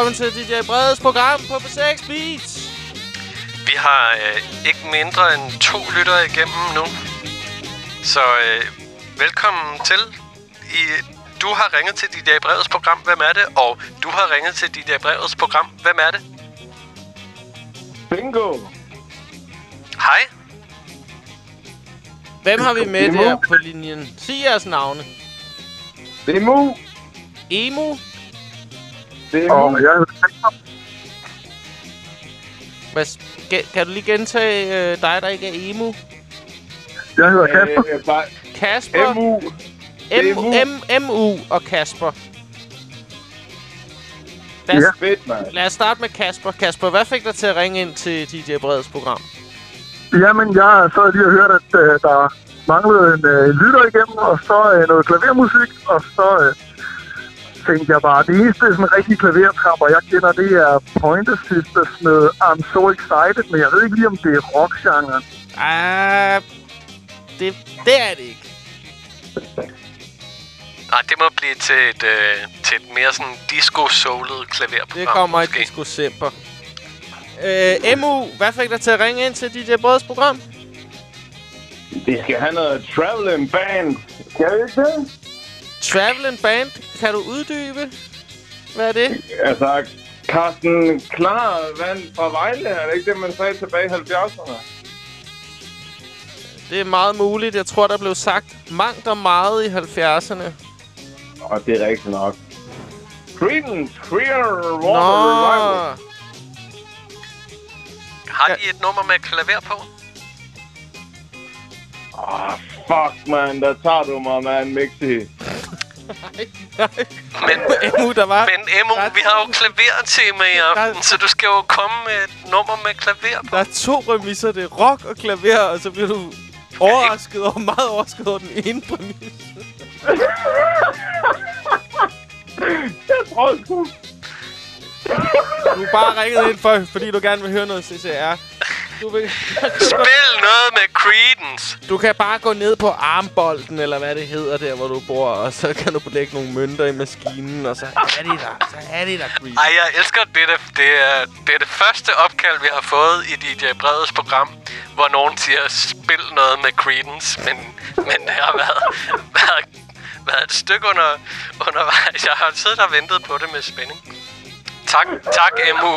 Velkommen til DJ Breds program på P6 Beats. Vi har øh, ikke mindre end to lyttere igennem nu. Så øh, velkommen til. I, du har ringet til DJ Brevets program. Hvem er det? Og du har ringet til DJ Brevets program. Hvem er det? Bingo. Hej. Hvem har vi med Emu. der på linjen? Sig jeres navne. Det er Mu. Emu? Det er Og jeg Hvad, ge- kan du lige gentage øh, dig, der ikke er Emu? Jeg hedder Kasper. Øh, bare Kasper? MU. Det er M- M- MU og Kasper. Lad os, Ja. Fedt, mand. lad os starte med Kasper. Kasper, hvad fik dig til at ringe ind til DJ Breds program? Jamen, jeg sad lige og hørte, at uh, der manglede en uh, lytter igennem, og så uh, noget klavermusik, og så uh, tænkte jeg bare, det eneste sådan rigtig klavertramper, jeg kender, det er Pointer Sisters med I'm So Excited, men jeg ved ikke lige, om det er rockgenren. Ah, det, det er det ikke. Nej, det må blive til et, øh, til et mere sådan disco-soulet klaverprogram. Det kommer i måske. Disco Semper. Øh, MU, hvad fik dig til at ringe ind til DJ Breds program? Vi skal have noget traveling band. Kan vi ikke det? Traveling Band, kan du uddybe? Hvad er det? Altså, Carsten Klar vand fra Vejle, er det ikke det, man sagde tilbage i 70'erne? Det er meget muligt. Jeg tror, der blev sagt mangt og meget i 70'erne. Og det er rigtigt nok. Creedence, Clear Water Nå, Revival. Har I et nummer med klaver på? Åh, oh, fuck, man. Der tager du mig, man, Mixi. Men, Emu, der var... men Emu, vi har jo klavertema i aften, så du skal jo komme med et nummer med klaver på. Der er to præmisser. Det er rock og klaver, og så bliver du overrasket over, meget overrasket over den ene præmis. <laughs> Jeg tror sgu... Du er bare ringet ind, for, fordi du gerne vil høre noget CCR. Du, vil, Spil noget med Creedence. du kan bare gå ned på armbolden, eller hvad det hedder der, hvor du bor, og så kan du lægge nogle mønter i maskinen, og så er de der. Så er de der, Creed. Ej, jeg elsker det. Det, det, er, det er det første opkald, vi har fået i DJ Breds program, hvor nogen siger, spil noget med Creedence, men, men det har været, været, været et stykke under, undervejs. Jeg har siddet og ventet på det med spænding. Tak, tak, MU.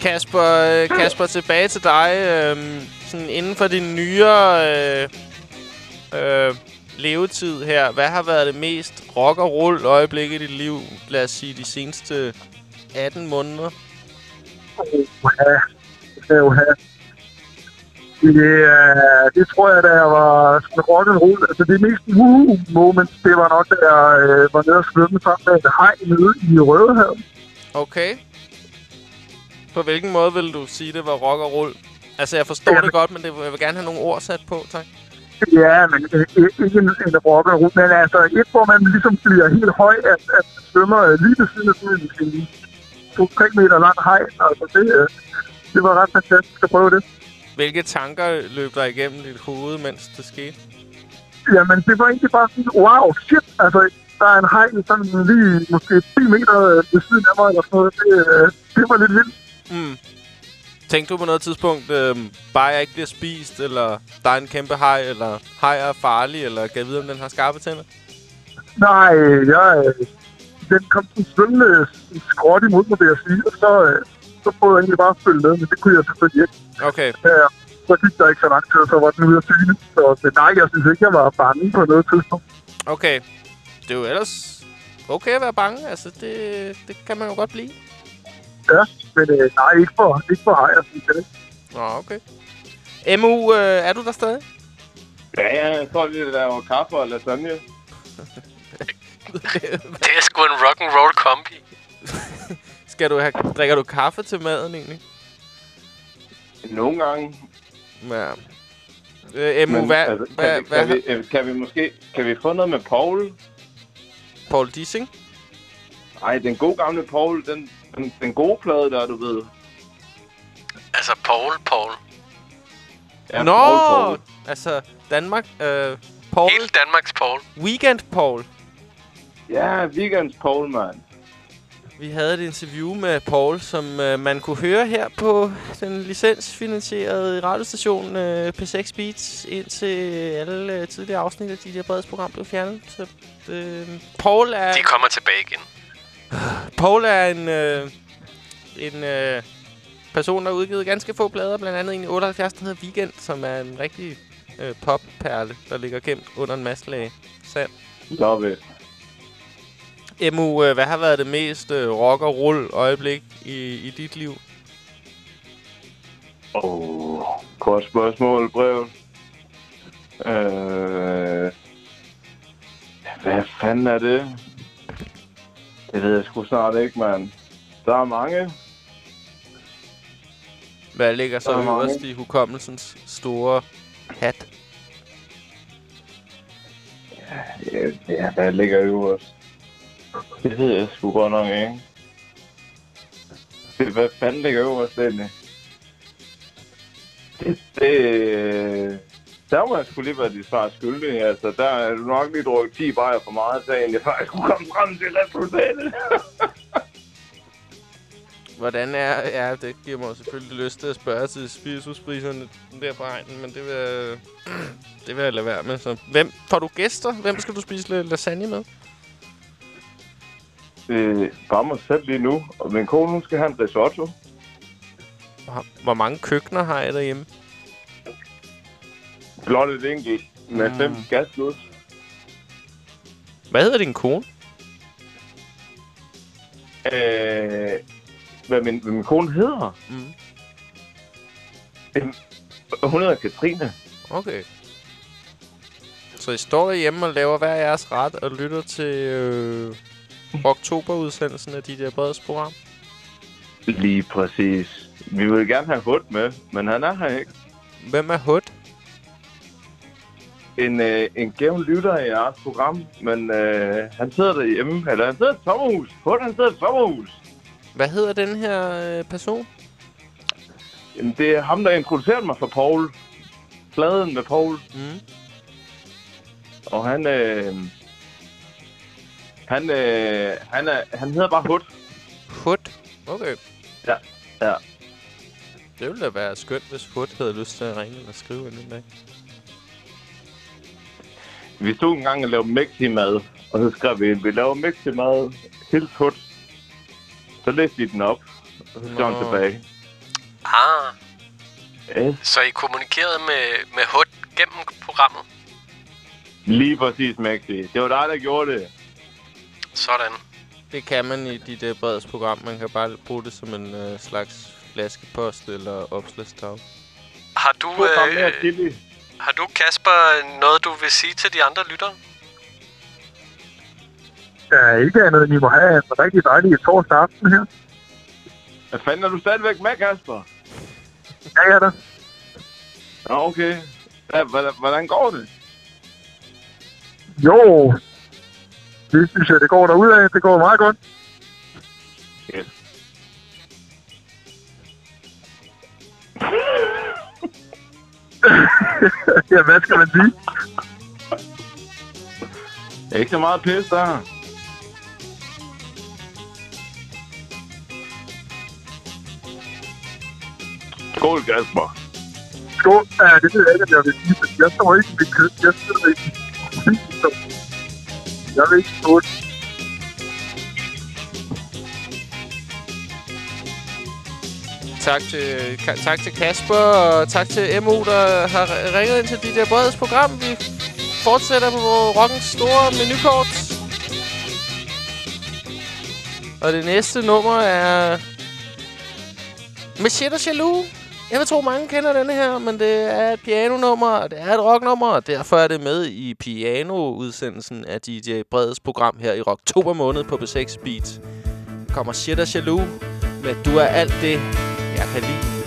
Kasper, øh, Kasper, tilbage til dig. Øhm, sådan inden for din nyere øh, øh, levetid her, hvad har været det mest rock og roll øjeblik i dit liv? Lad os sige de seneste 18 måneder. Jeg jo have. Det, tror jeg, da jeg var sådan rock and roll. Altså det mest woo moment, det var nok, da jeg uh, var nede og svømme sammen med et hej nede i Rødehavet. Okay. På hvilken måde vil du sige, det var rock og roll? Altså, jeg forstår Jamen. det godt, men det, jeg vil gerne have nogle ord sat på, tak. Ja, men øh, øh, ikke en, en rock and roll, men altså et, hvor man ligesom bliver helt høj, at, at svømmer lige ved siden af sådan en, en 2-3 meter lang hej. Altså det, øh, det var ret fantastisk at prøve det. Hvilke tanker løb der igennem dit hoved, mens det skete? Jamen, det var egentlig bare sådan, wow, shit, altså, der er en hej sådan lige måske 10 meter ved siden af mig, eller sådan noget. Det, det var lidt vildt. Tænkte du på noget tidspunkt, øh, bare jeg ikke bliver spist, eller der er en kæmpe haj, eller haj er farlig, eller kan jeg vide, om den har skarpe tænder? Nej, jeg, øh, den kom sådan svømmende skråt imod mig, vil jeg sige, og så, øh, så prøvede jeg egentlig bare at følge med, men det kunne jeg selvfølgelig ikke. Okay. Ja, så gik der ikke så lang tid, så var den ude af syne. Så men nej, jeg synes ikke, jeg var bange på noget tidspunkt. Okay. Det er jo ellers okay at være bange. Altså, det, det kan man jo godt blive. Ja, men øh, nej, ikke for, ikke for hajer, synes jeg. ikke. Nå, okay. MU, øh, er du der stadig? Ja, ja, jeg tror, vi laver kaffe og lasagne. <laughs> Det er sgu en rock and roll kombi. <laughs> Skal du have, drikker du kaffe til maden egentlig? Nogle gange. Ja. Øh, MU, hvad, altså, kan, hvad, vi, hvad, kan, vi, øh, kan vi måske kan vi få noget med Paul? Paul Dissing? Nej, den gode gamle Paul, den, den, den gode plade der, du ved. Altså, Paul, Paul. Ja, Nå! Paul Paul. Altså, Danmark. Øh, Paul. Hele Danmarks Paul. Weekend Paul. Ja, Weekends Paul, mand. Vi havde et interview med Paul, som øh, man kunne høre her på den licensfinansierede radiostation øh, P6 Beats, indtil alle øh, tidligere afsnit af de der Breds program blev fjernet. Så, øh, Paul er... De kommer tilbage igen. Paul er en, øh, en øh, person, der har udgivet ganske få plader, blandt andet en i 78, der hedder Weekend, som er en rigtig øh, popperle, der ligger gemt under en masse lag sand. Love it. Emu, øh, hvad har været det mest øh, rock og roll øjeblik i, i dit liv? Åh, oh, kort spørgsmål, brev. Øh, hvad fanden er det? Det ved jeg sgu snart ikke, mand. Der er mange. Hvad ligger så er øverst i hukommelsens store hat? Ja, ja hvad ligger øverst? Det ved jeg sgu godt nok ikke. Det, hvad fanden ligger øverst egentlig? Det, det, der må jeg sgu lige være de svar skyldig. Altså, der er du nok lige drukket 10 bajer for meget, så jeg egentlig faktisk kunne komme frem til resultatet. <laughs> Hvordan er... Ja, det giver mig selvfølgelig lyst til at spørge til spirituspriserne der på egnen, men det vil, jeg, <clears throat> det vil jeg lade være med. Så hvem får du gæster? Hvem skal du spise lasagne med? øh, bare mig selv lige nu. Og min kone, hun skal have en risotto. Hvor- Hvor mange køkkener har jeg derhjemme? Blot et enkelt med Mm. fem gasnus. Hvad hedder din kone? Øh, hvad, min, hvad min kone hedder? Mm. Øhm, Hun hedder Katrine. Okay. Så I står derhjemme og laver hver jeres ret og lytter til øh, oktoberudsendelsen af de der Breds program? Lige præcis. Vi vil gerne have Hud med, men han er her ikke. Hvem er Hud? En, øh, en gævn lytter i jeres program, men øh, han sidder derhjemme. Eller han sidder i et sommerhus. Hud, han sidder i et sommerhus. Hvad hedder den her øh, person? Jamen, det er ham, der introducerede mig for Paul. Fladen med Paul. Mm. Og han, øh, han, øh, han, er, han hedder bare Hud. Hud? Okay. Ja, ja. Det ville da være skønt, hvis Hud havde lyst til at ringe eller skrive ind en dag. Vi stod en gang og lavede mexi-mad, og så skrev vi ind, vi laver mexi-mad, helt Hud. Så læste vi den op, og så skrev han tilbage. Ah, Yes. så I kommunikerede med, med HUD gennem programmet? Lige præcis, Maxi. Det var dig, der gjorde det. Sådan. Det kan man i de der Breds program. Man kan bare bruge det som en øh, slags flaskepost eller opslagstavle. Har du, øh. Har du, Kasper, noget du vil sige til de andre lyttere? Ja, ikke andet end I må have en rigtig dejlig torsdag aften her. Hvad fanden er du stadigvæk med, Kasper? Ja, ja da. Nå, okay. Ja, hvordan, hvordan går det? Jo, det synes jeg, det går derudad. Det går meget godt. Yes. <laughs> ja, hvad skal man sige? Det er ikke så meget pis der. Skål, Kasper. Skål. Ja, det ved jeg ikke, om jeg vil sige, fordi jeg står ikke med kød. Jeg sidder ikke Jeg vil ikke skål. Tak til, tak til Kasper, og tak til MO, der har ringet ind til DJ øh, Breds program. Vi fortsætter på rockens store menukort. Og det næste nummer er... Machete og jaloux. Jeg vil tro, mange kender denne her, men det er et pianonummer, og det er et rocknummer, og derfor er det med i piano-udsendelsen af DJ Breds program her i Rocktober måned på B6 Beat. Der kommer shit og jaloux med Du er alt det, jeg kan lide.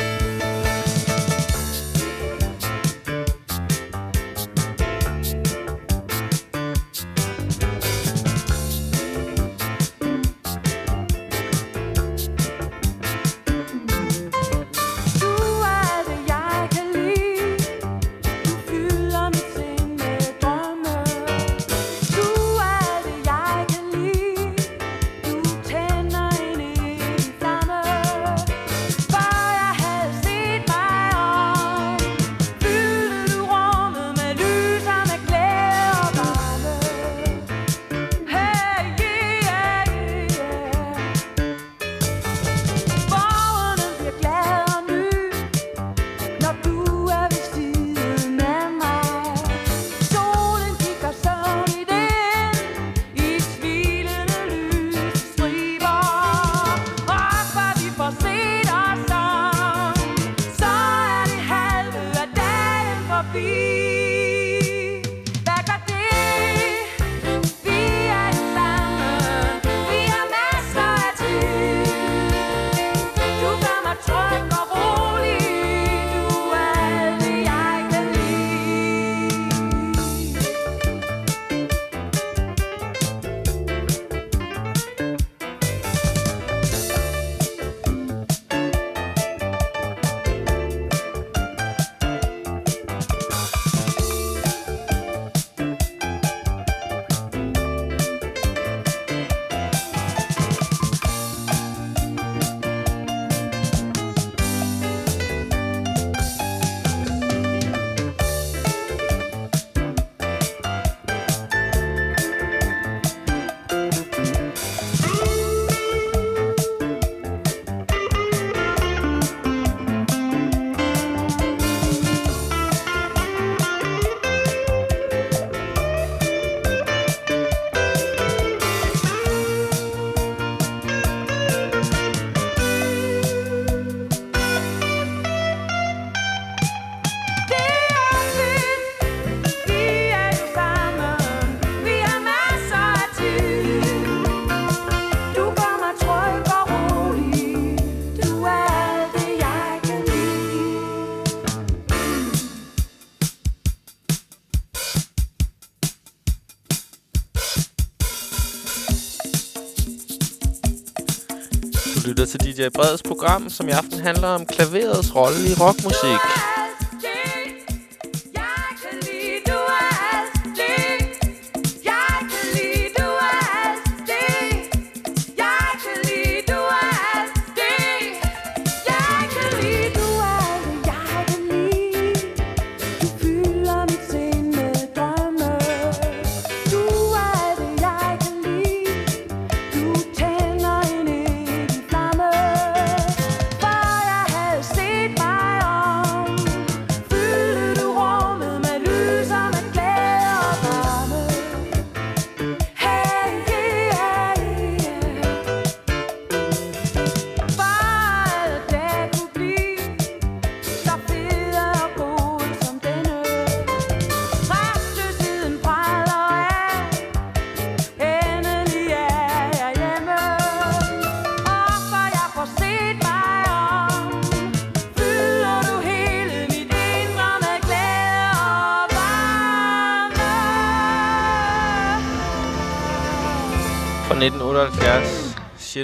DJ Breds program, som i aften handler om klaverets rolle i rockmusik.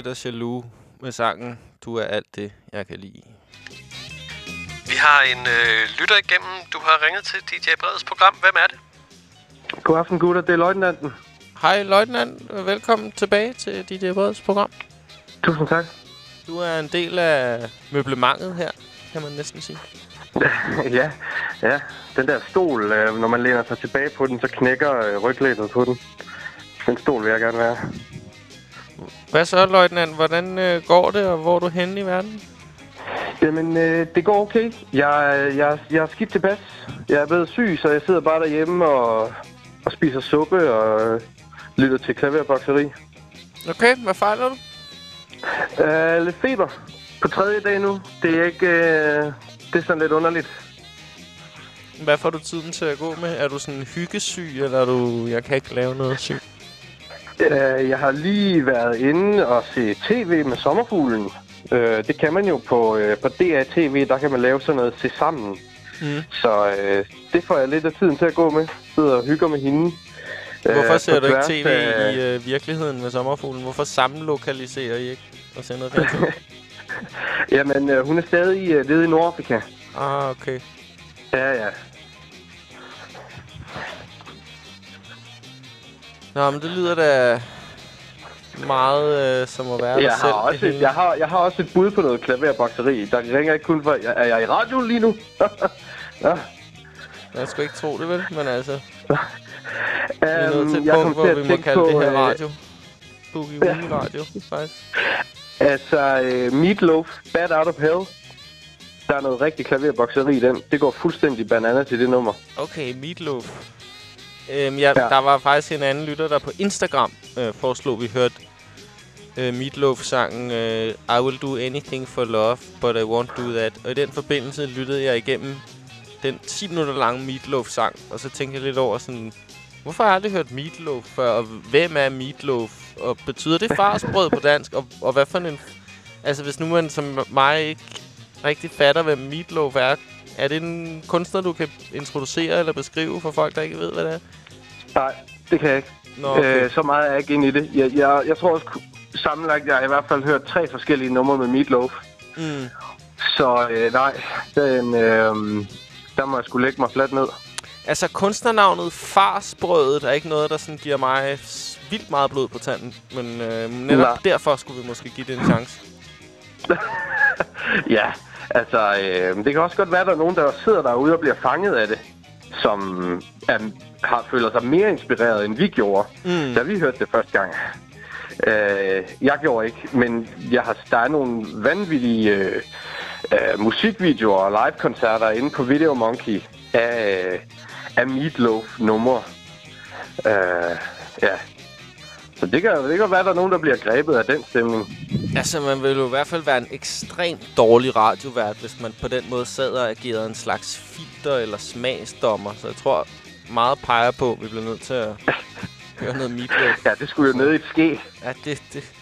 1978, Shit og Jaloux med sangen Du er alt det, jeg kan lide. Vi har en øh, lytter igennem. Du har ringet til DJ Breds program. Hvem er det? God aften, gutter. Det er løjtnanten. Hej, løjtnant. Velkommen tilbage til DJ Breds program. Tusind tak. Du er en del af møblementet her, kan man næsten sige. <laughs> ja, ja. Den der stol, øh, når man læner sig tilbage på den, så knækker øh, ryglænet på den. Den stol vil jeg gerne være. Hvad så, løjtnant? Hvordan øh, går det, og hvor er du henne i verden? Jamen, øh, det går okay. Jeg, jeg, jeg er skidt tilpas. Jeg er blevet syg, så jeg sidder bare derhjemme og, og spiser suppe og øh, lytter til klaverbokseri. Okay, hvad fejler du? Øh, lidt feber. På tredje dag nu. Det er ikke... Øh, det er sådan lidt underligt. Hvad får du tiden til at gå med? Er du sådan hyggesyg, eller er du... Jeg kan ikke lave noget syg? Øh, jeg har lige været inde og se tv med sommerfuglen. Øh, det kan man jo på, øh, på DRTV, der kan man lave sådan noget til sammen. Mm. Så øh, det får jeg lidt af tiden til at gå med. Sidder og hygger med hende. Hvorfor Øh, ser du ikke tv af- i øh, virkeligheden med sommerfuglen? Hvorfor samlokaliserer I ikke og sender fjernsyn? <laughs> Jamen, øh, hun er stadig øh, nede i Nordafrika. ah, okay. Ja, ja. Nå, men det lyder da meget øh, som at være Jeg selv. har, det også et, jeg, har, jeg har også et bud på noget klaverbokseri. Der ringer ikke kun for... Er jeg i radioen lige nu? <laughs> ja. Jeg skulle ikke tro det, vel? Men altså... <laughs> Vi er Øhm, nået til et jeg punkt, hvor vi må kalde det på, her øh, radio. Boogie Woogie Radio, faktisk. Altså, øh, Meatloaf, Bad Out of Hell. Der er noget rigtig klaverbokseri i den. Det går fuldstændig bananas til det nummer. Okay, Meatloaf. Øhm, ja, ja, der var faktisk en anden lytter, der på Instagram øh, foreslog, vi hørte øh, Meatloaf-sangen øh, I will do anything for love, but I won't do that. Og i den forbindelse lyttede jeg igennem den 10 minutter lange Meatloaf-sang, og så tænkte jeg lidt over sådan, hvorfor har jeg aldrig hørt Meatloaf før, og hvem er Meatloaf? Og betyder det farsbrød på dansk? Og, og hvad for en... Altså, hvis nu man som mig ikke rigtig fatter, hvem Meatloaf er, er det en kunstner, du kan introducere eller beskrive for folk, der ikke ved, hvad det er? Nej, det kan jeg ikke. Nå, okay. øh, så meget er jeg ikke inde i det. Jeg, jeg, jeg tror også, sammenlagt, jeg har i hvert fald hørt tre forskellige numre med Meatloaf. Mm. Så øh, nej, den, øh, der må jeg skulle lægge mig fladt ned. Altså, kunstnernavnet Farsbrødet er ikke noget, der sådan giver mig vildt meget blod på tanden. Men øh, netop Nej. derfor skulle vi måske give det en chance. <laughs> Ja, altså, øh, det kan også godt være, at der er nogen, der sidder derude og bliver fanget af det, som er, har, føler sig mere inspireret, end vi gjorde, Mm. da vi hørte det første gang. Øh, jeg gjorde ikke, men jeg har, der er nogle vanvittige øh, øh, musikvideoer og live-koncerter inde på Video Monkey af, af Meatloaf-numre. Øh, ja. Så det kan, det kan være, at der er nogen, der bliver grebet af den stemning. Altså, man vil jo i hvert fald være en ekstremt dårlig radiovært, hvis man på den måde sad og agerede en slags filter eller smagsdommer. Så jeg tror, meget peger på, vi bliver nødt til at høre noget Meatloaf. <laughs> Ja, det skulle jo ned i et ske. Ja, det, det,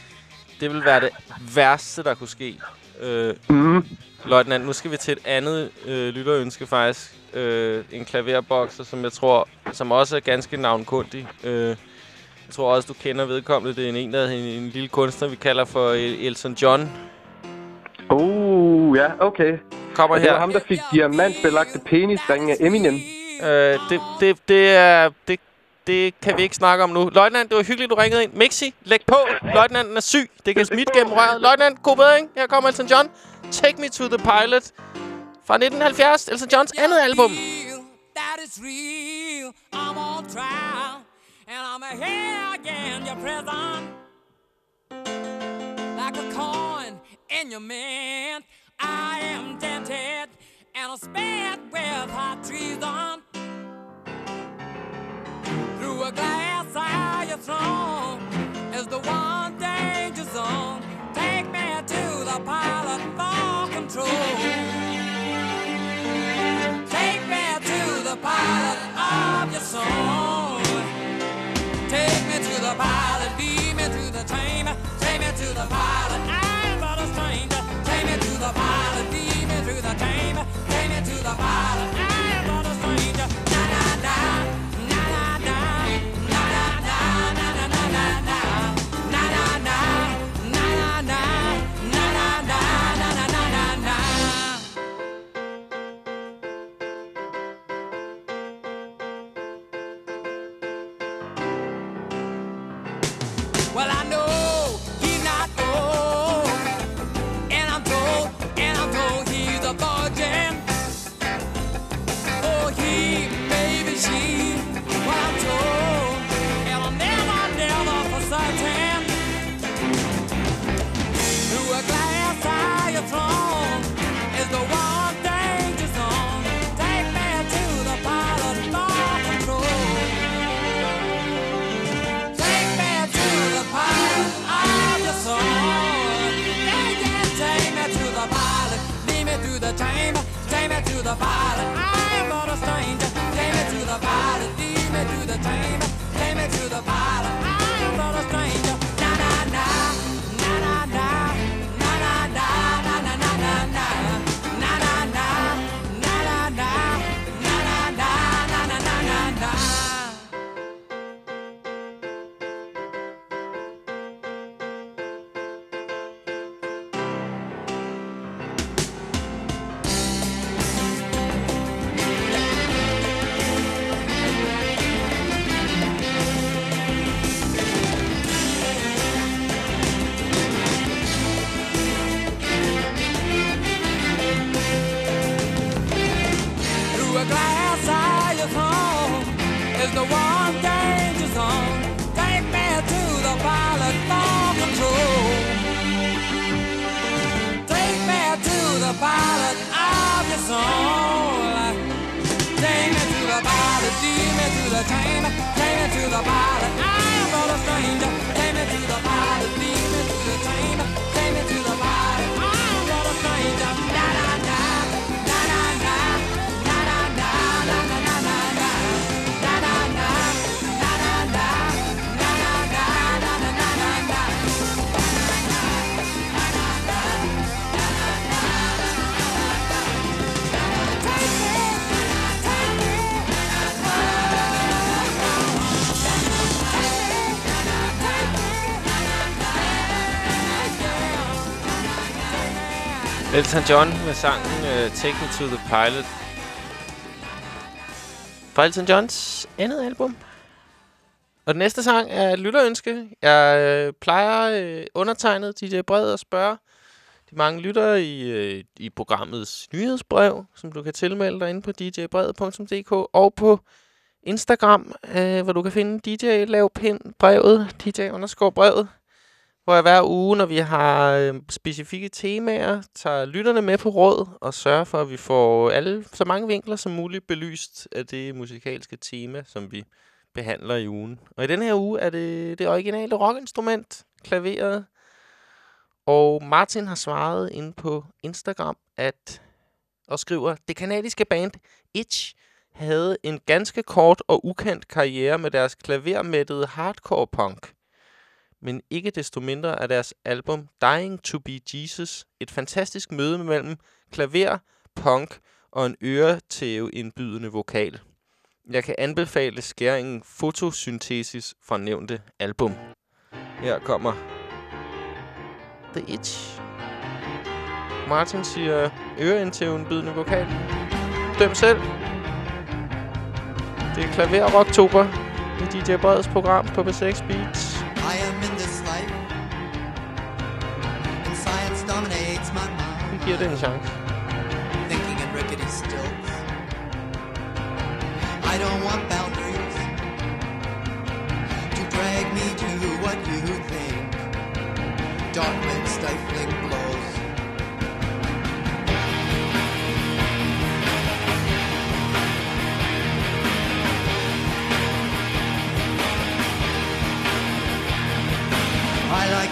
det vil være det værste, der kunne ske. Øh, mm. Løjtnant, nu skal vi til et andet øh, lytterønske faktisk. Øh, en klaverbokser, som jeg tror, som også er ganske navnkundig. Øh, jeg tror også, du kender vedkommende. Det er en, en der er en, en lille kunstner, vi kalder for El- Elton John. Uh, ja, okay. Kommer Og det var her. ham, der fik diamantbelagte penisringe af Eminem. Øh, det, det, det er... Det, det kan vi ikke snakke om nu. Løjtnant, det var hyggeligt, du ringede ind. Mixi, læg på. Løjtnanten er syg. Det kan smitte gennem røret. Løjtnant, god bedring. Her kommer Elton John. Take Me to the Pilot. Fra 1970. Elton Johns andet album. that is real. I'm on trial, and I'm here again, your prison. Like a coin in your mint, I am dented and I'm spared with hot treason. Through a glass eye, your throne is the one danger zone. Take me to the pilot for control. Take me to the pilot of your soul. Take me to the pilot, lead me to the chamber. Take me to the pilot, I'm but a stranger. Take me to the pilot, lead me to the chamber. Take me to the pilot, pilot. Elton John med sangen uh, Take Me to the Pilot. Fra Elton Johns andet album. Og den næste sang er et lytterønske. Jeg øh, plejer øh, undertegnet DJ Bred at spørge de mange lyttere i, øh, i programmets nyhedsbrev, som du kan tilmelde dig inde på djbred.dk og på Instagram, øh, hvor du kan finde DJ Lav Pind brevet, DJ underscore brevet, hvor jeg hver uge, når vi har øh, specifikke temaer, tager lytterne med på råd og sørger for, at vi får alle så mange vinkler som muligt belyst af det musikalske tema, som vi behandler i ugen. Og i den her uge er det det originale rockinstrument, klaveret. Og Martin har svaret ind på Instagram, at og skriver, det kanadiske band Itch havde en ganske kort og ukendt karriere med deres klavermættede hardcore punk. Men ikke desto mindre er deres album Dying to be Jesus et fantastisk møde mellem klaver, punk og en øretæveindbydende vokal. Jeg kan anbefale skæringen fotosyntesis fra nævnte album. Her kommer The Itch. Martin siger øreindtævende vokal. Døm selv. Det er klaver rocktober i DJ Breds program på B6 Beats. I am in this life, and science dominates my mind. Giver det en chance. Thinking in rickety stilts. I don't want boundaries to drag me to what you think. Dark wind stifling blows.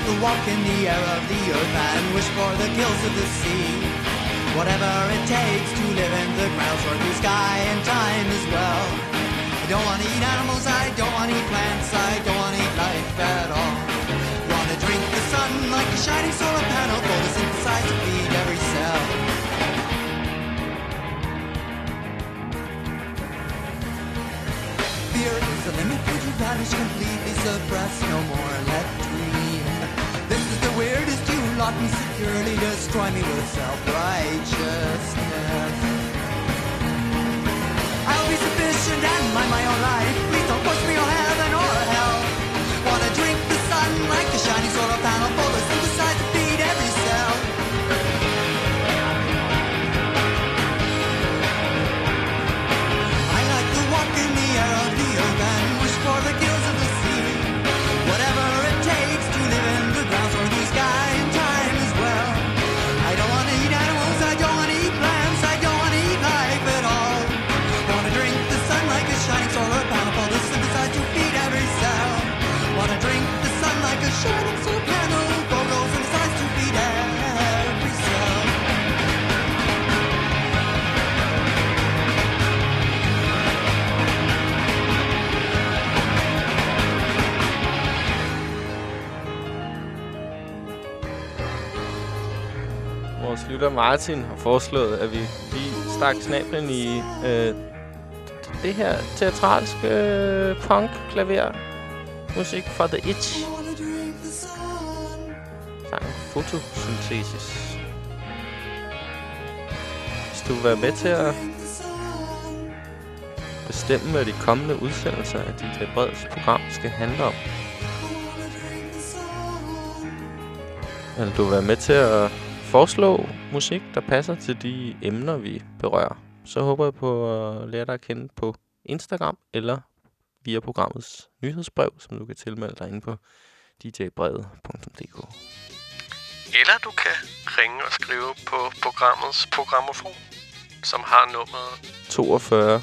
To walk in the air of the earth and wish for the gills of the sea. Whatever it takes to live in the ground or the sky and time as well. I don't want to eat animals, I don't want to eat plants, I don't want to eat life at all. Want to drink the sun like a shining solar panel, photosynthesize to feed every cell. Fear is the limit, would you vanish completely, suppress no more, let. The weirdest, you lock me securely, destroy me with self-righteousness. I'll be sufficient and mind my own life. Please don't push me on lytter Martin har foreslået, at vi lige stak snablen i øh, det her teatralske øh, punk-klaver musik fra The Itch. Sangen fotosyntesis. Hvis du vil være med til at bestemme, hvad de kommende udsendelser af dit Breds program skal handle om. Eller du vil være med til at foreslå musik, der passer til de emner, vi berører. Så håber jeg på at lære dig at kende på Instagram eller via programmets nyhedsbrev, som du kan tilmelde dig inde på djbrevet.dk. Eller du kan ringe og skrive på programmets programmofon, som har nummeret 42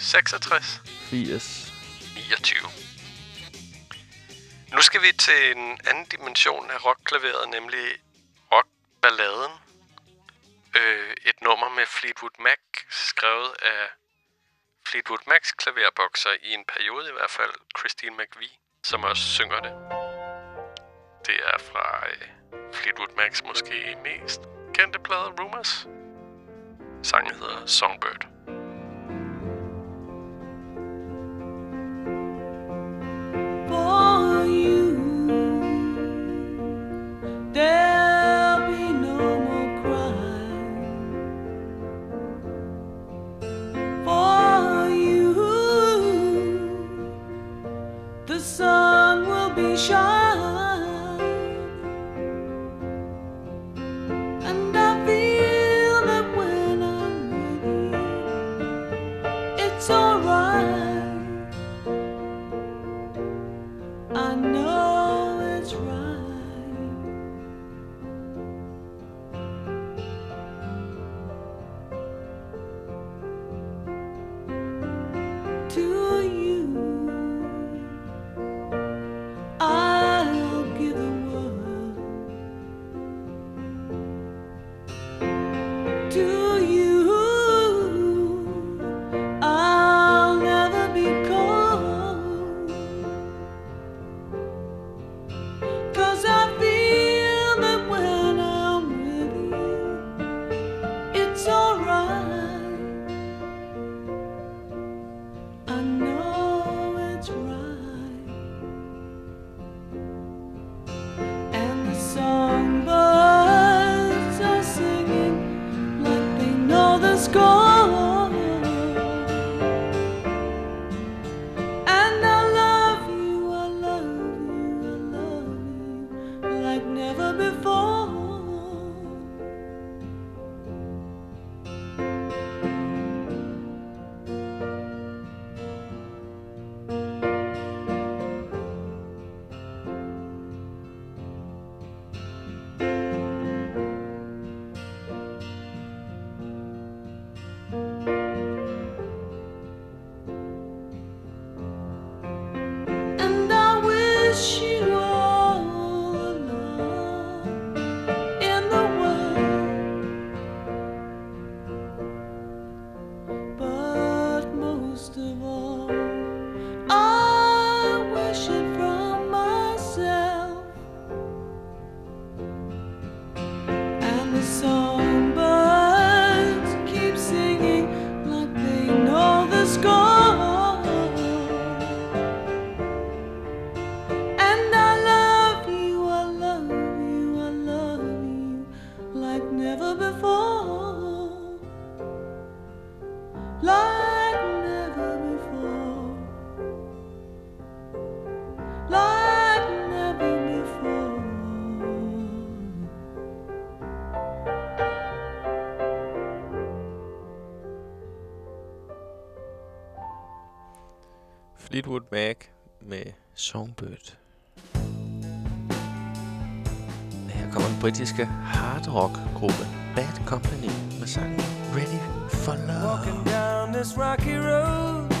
66 80 29. Nu skal vi til en anden dimension af rockklaveret, nemlig Balladen. Øh, et nummer med Fleetwood Mac, skrevet af Fleetwood Macs klaverbokser i en periode i hvert fald, Christine McVie, som også synger det. Det er fra øh, Fleetwood Macs måske mest kendte plade, Rumors. Sangen hedder Songbird. Will Fleetwood Mac med Songbird. Her kommer den britiske hardrock-gruppe Bad Company med sangen Ready for Love. Walking down this rocky road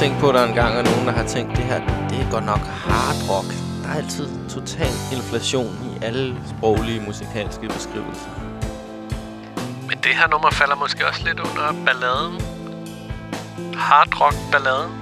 tænkt på, at der engang er nogen, der har tænkt, det her, det er godt nok hard rock. Der er altid total inflation i alle sproglige musikalske beskrivelser. Men det her nummer falder måske også lidt under balladen. Hard rock balladen.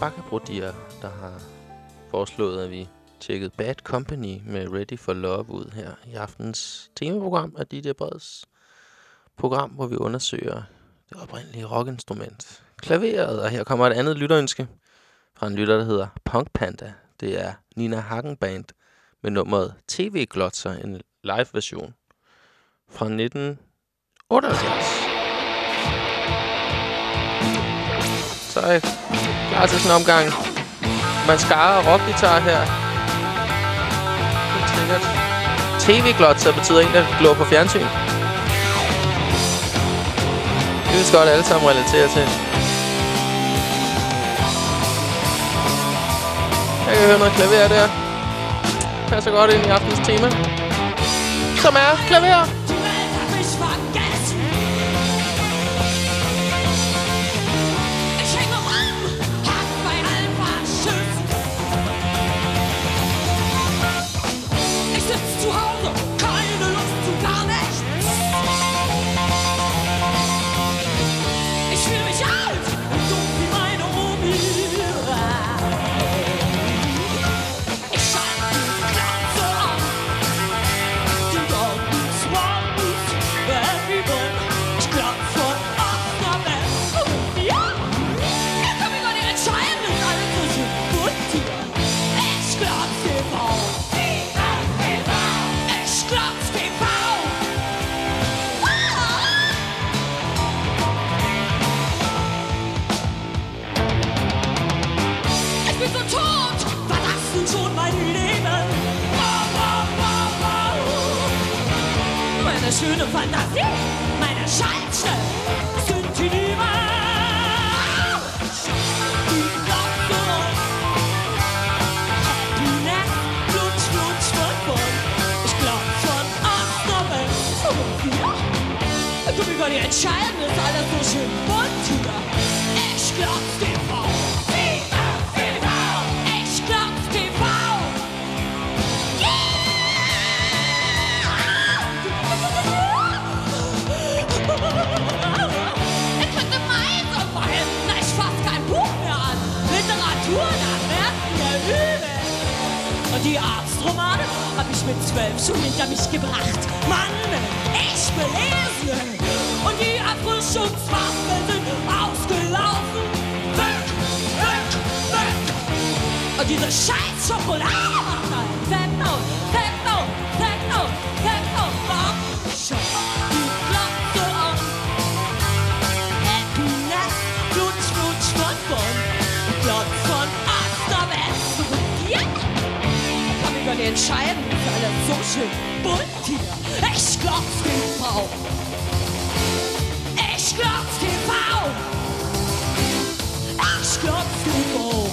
Bakkebrodier, der har foreslået, at vi tjekkede Bad Company med Ready for Love ud her i aftens temaprogram af DJ Breds program, hvor vi undersøger det oprindelige rockinstrument, klaveret. Og her kommer et andet lytterønske fra en lytter, der hedder Punk Panda. Det er Nina Hagen Band med nummeret TV Glotzer, en live version fra 1978. Så er jeg klar til sådan en omgang. Man skarer rockgitar her. Helt sikkert. TV-glotzer betyder en, der glor på fjernsyn. Det vil godt alle sammen relatere til. Jeg kan høre noget klaver der. Passer godt ind i aftens tema. Som er klaver. Über die Entscheidung ist alles so schön bunt hier. Ich glaub's TV. Ich glaub's TV. Ich könnte meins irgendwo hin. Na, ich fass kein Buch mehr an. Literatur, da werden wir übel. Und die Arztromane hab ich mit zwölf schon hinter mich gebracht. Mann, ich belesen. Erfrischungswaffen sind ausgelaufen. Weg, weg, weg. Und diese scheiß Schokolade Techno, Techno, Techno, Techno. Mach schon die Glocke an. Happiness, flutsch, flutsch von Bonn. Glotz von Ost. Ja! Kann mich gar nicht entscheiden, ist alles so schön bunt hier. Ich glotz TV. Ich Klocki Bau! Ich klopfe Bau!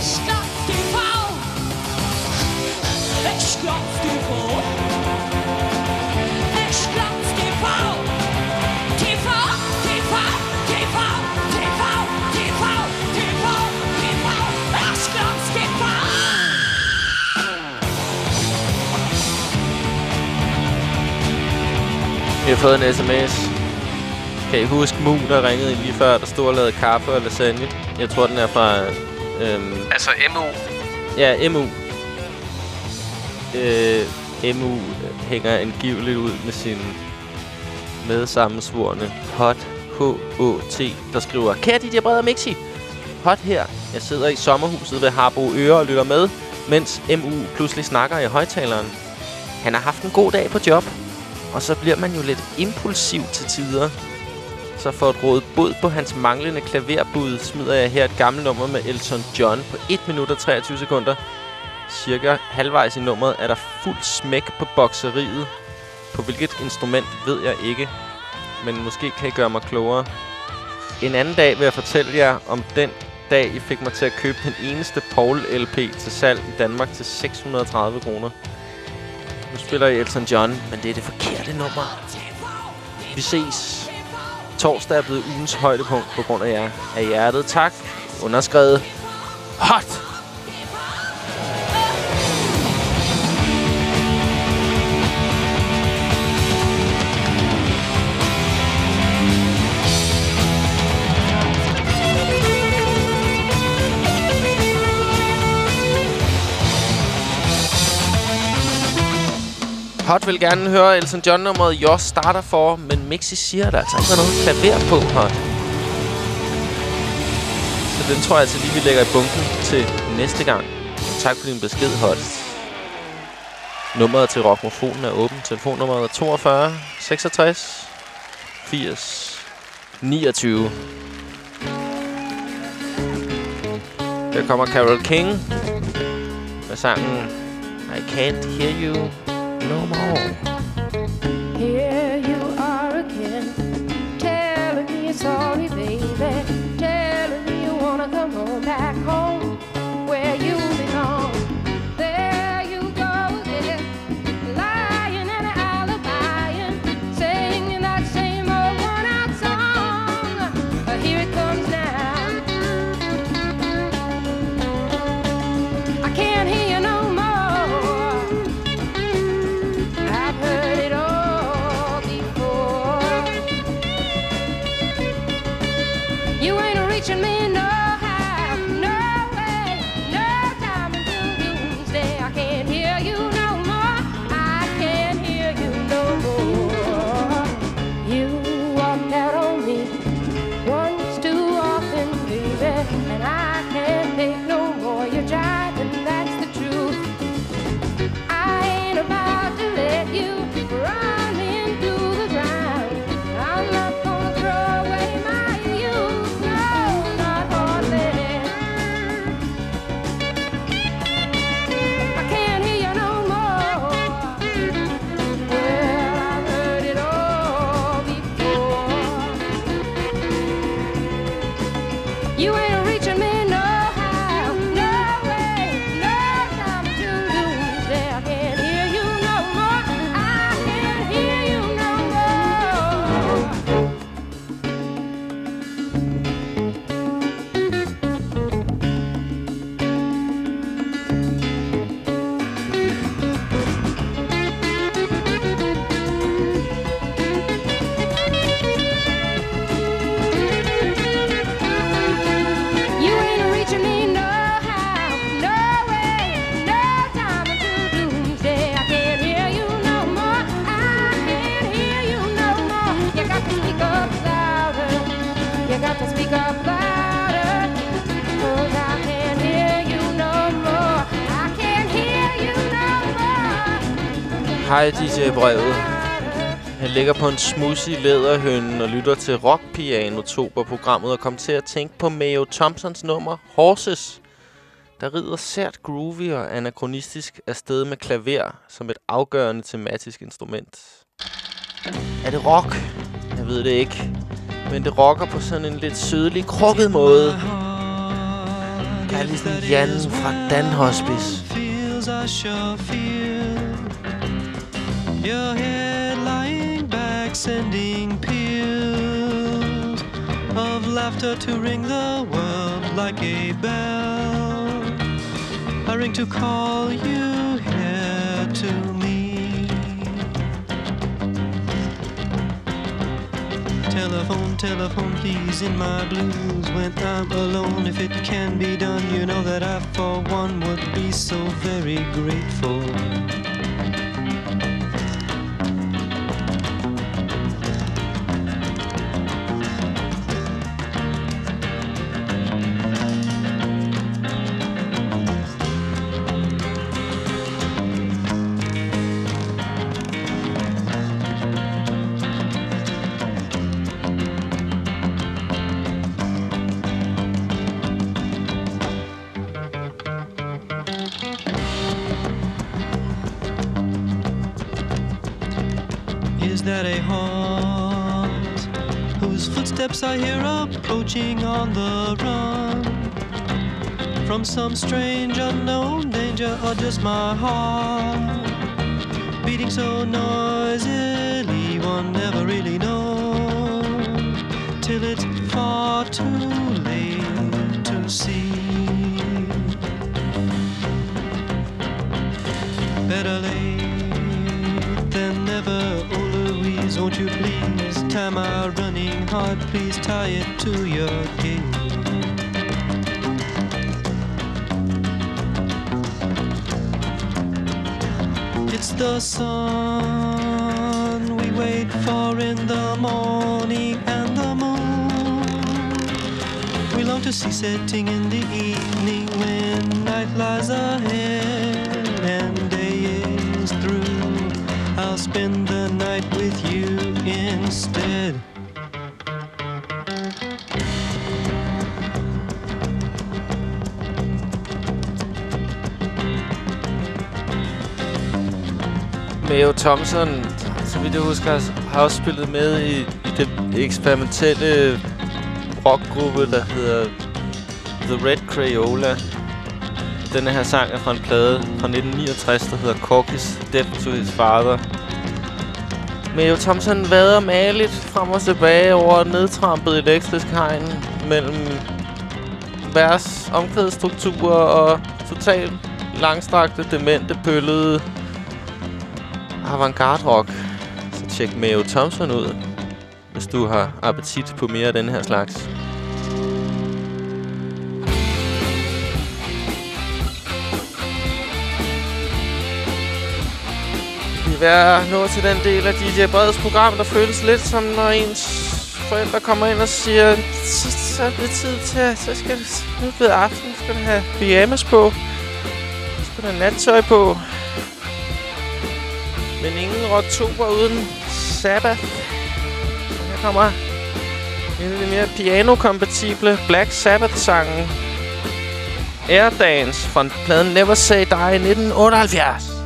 Ich klopfe Bau! Ich klopfe Bau! Vi har fået en sms. Kan I huske Mu, der ringede lige før, der stod og lavede kaffe og lasagne? Jeg tror, den er fra... Øhm, Altså MU. ja, MU. Øh, MU hænger angiveligt ud med sin medsammensvorne Hot H-O-T, der skriver Kære DJ Breder Mixi, Hot her. Jeg sidder i sommerhuset ved Harbo Øre og lytter med, mens MU pludselig snakker i højtaleren. Han har haft en god dag på job, og så bliver man jo lidt impulsiv til tider. Så for at råde bod på hans manglende klaverbud, smider jeg her et gammelt nummer med Elton John på 1 minut og 23 sekunder. Cirka halvvejs i nummeret er der fuld smæk på bokseriet. På hvilket instrument ved jeg ikke, men måske kan I gøre mig klogere. En anden dag vil jeg fortælle jer om den dag, I fik mig til at købe den eneste Paul LP til salg i Danmark til 630 kroner. Nu spiller jeg Elton John, men det er det forkerte nummer. Vi ses. Torsdag er blevet ugens højdepunkt på grund af jer. Af hjertet tak. Underskrevet. Hot! Hot vil gerne høre Elton John-nummeret Your Starter for, men Mixi siger, at der altså ikke var noget klaver på, Hot. Så den tror jeg altså lige, vi lægger i bunken til næste gang. Tak for din besked, Hot. Nummeret til Rockmofonen er åbent. Telefonnummeret er 42 66 80 29. Her kommer Carol King med sangen I Can't Hear You No More. Hej DJ Brevet. Han ligger på en smoothie læderhøn og lytter til Rock Piano programmet og kom til at tænke på Mayo Thompsons nummer Horses, der rider sært groovy og anachronistisk afsted med klaver som et afgørende tematisk instrument. Er det rock? Jeg ved det ikke. Men det rocker på sådan en lidt sødlig, krukket måde. Jeg er ligesom Jan fra Dan Hospice. feels I sure feel your head lying back, sending peals of laughter to ring the world like a bell. I ring to call you here to me. Telephone, telephone, please, in my blues when I'm alone. If it can be done, you know that I, for one, would be so very grateful. Footsteps I hear approaching on the run? From some strange unknown danger, or just my heart beating so noisily, one never really knows till it's far too late to see. Better late than never. Oh, Louise, won't you please tie my running heart? Please tie it to your gate. It's the sun we wait for in the morning and the moon. We long to see setting in the evening when night lies ahead and day is through. I'll spend the night with you instead. Mayo Thompson, så vidt jeg husker, har også spillet med i, i det eksperimentelle rockgruppe, der hedder The Red Crayola. Denne her sang er fra en plade fra 1969, der hedder Corky's Death to His Father. Mayo Thompson vader maligt frem og tilbage over nedtrampet elektrisk hegn mellem vers, omkvædstrukturer og totalt langstrakte, demente, pøllede avantgarde rock. Så tjek Mayo Thompson ud, hvis du har appetit på mere af den her slags. Vi er ved at nå til den del af DJ Breds program, der føles lidt som når ens forældre kommer ind og siger, så, så er det tid til, så skal det, nu ved aften, skal du have pyjamas på, så skal du have nattøj på. Men ingen oktober uden Sabbath. Her kommer en af de mere piano-kompatible Black Sabbath-sangen. Air Dance fra pladen Never Say Die i 1978.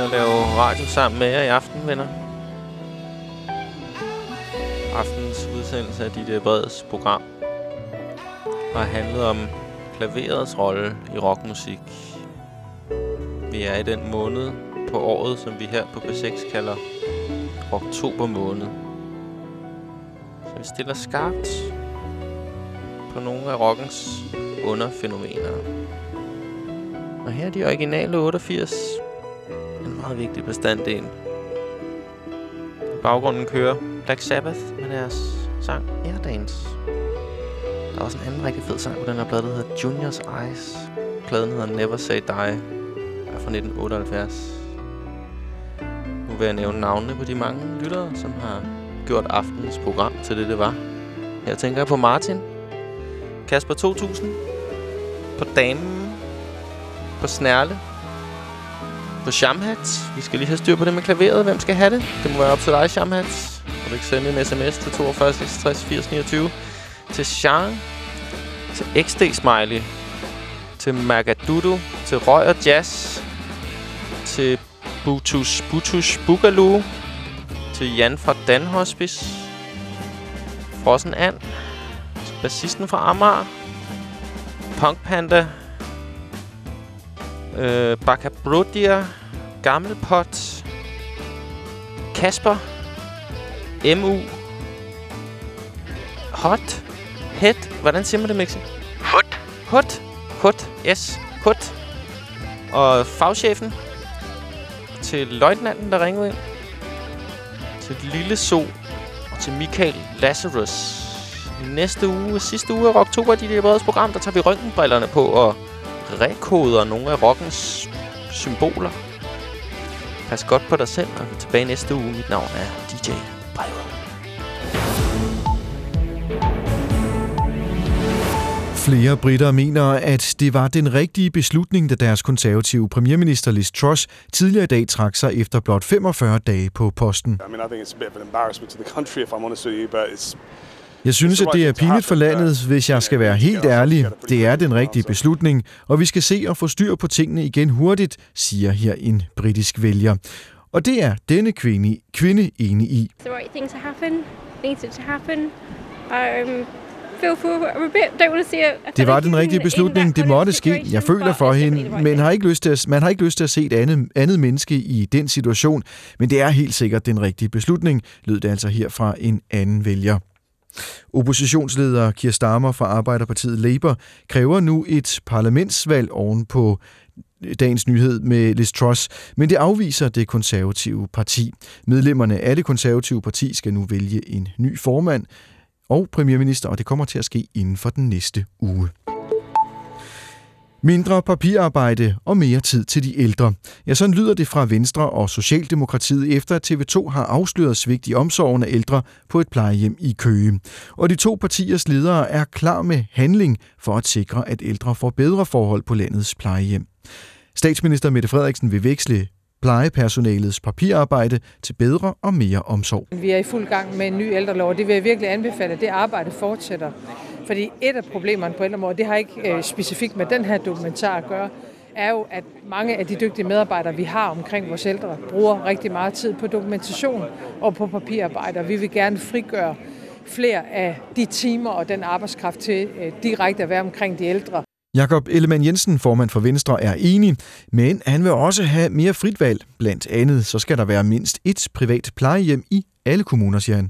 at lave radio sammen med jer i aften, venner. Aftens udsendelse af dit Breds program har handlet om klaverets rolle i rockmusik. Vi er i den måned på året, som vi her på B6 kalder oktober måned. Så vi stiller skarpt på nogle af rockens underfænomener. Og her er de originale 88. Meget vigtig bestanddel. I baggrunden kører Black Sabbath med deres sang Air Dance. Der er også en anden rigtig fed sang på den her plade, der hedder Junior's Eyes. Pladen hedder Never Say Die. Er fra 1978. Nu vil jeg nævne navnene på de mange lyttere, som har gjort aftenens program til det, det var. Her tænker jeg på Martin. Kasper 2000. På Damen på Snærle. På Shamhat. Vi skal lige have styr på det med klaveret. Hvem skal have det? Det må være op til dig, Shamhat. Du kan sende en sms til 42 66 80 29. Til Sean. Til XD Smiley. Til Magadudu. Til Røg og Jazz. Til Butus Butus Bugaloo. Til Jan fra Dan Hospice. Frossen And, bassisten fra Amager, Punk Panda, øh, Baka Brodia, Gammelpot, Kasper, MU, Hot, Head, hvordan siger man det, Mixi? Hot. Hot, Hot, yes, Hot. Og fagchefen til løjtnanten, der ringede ind. Til Lille So og til Michael Lazarus. Næste uge, sidste uge af Rocktober, de der program, der tager vi røntgenbrillerne på og rekoder nogle af rockens symboler. Pas godt på dig selv, og vi er tilbage næste uge. Mit navn er DJ Brevet. Flere britter mener, at det var den rigtige beslutning, da deres konservative premierminister Liz Truss tidligere i dag trak sig efter blot 45 dage på posten. I mean, I think it's a bit of an embarrassment to the country, if I'm honest with you, but it's Jeg synes, at det er pinligt for landet, hvis jeg skal være helt ærlig. Det er den rigtige beslutning, og vi skal se og få styr på tingene igen hurtigt, siger her en britisk vælger. Og det er denne kvinde, kvinde enig i. the right thing to happen. Needed to happen. Um, feel for I'm a bit. Don't want to see it. Det var den rigtige beslutning. Det måtte ske. Jeg føler for hende, men har ikke lyst til at, man har ikke lyst til at se et andet, andet menneske i den situation. Men det er helt sikkert den rigtige beslutning, lød det altså her fra en anden vælger. Oppositionsleder Keir Starmer fra Arbejderpartiet Labour kræver nu et parlamentsvalg oven på dagens nyhed med Liz Truss, men det afviser det konservative parti. Medlemmerne af det konservative parti skal nu vælge en ny formand og premierminister, og det kommer til at ske inden for den næste uge. Mindre papirarbejde og mere tid til de ældre. Ja, sådan lyder det fra Venstre og Socialdemokratiet, efter at TV2 har afsløret svigt i omsorgen af ældre på et plejehjem i Køge. Og de to partiers ledere er klar med handling for at sikre, at ældre får bedre forhold på landets plejehjem. Statsminister Mette Frederiksen vil veksle plejepersonalets papirarbejde til bedre og mere omsorg. Vi er i fuld gang med en ny ældrelov, og det vil jeg virkelig anbefale, at det arbejde fortsætter. Fordi et af problemerne på ældreområdet, det har ikke øh, specifikt med den her dokumentar at gøre, er jo, at mange af de dygtige medarbejdere, vi har omkring vores ældre, bruger rigtig meget tid på dokumentation og på papirarbejde, og vi vil gerne frigøre flere af de timer og den arbejdskraft til øh, direkte at være omkring de ældre. Jakob Ellemann Jensen, formand for Venstre, er enig, men han vil også have mere frit valg. Blandt andet så skal der være mindst et privat plejehjem i alle kommuner, siger han.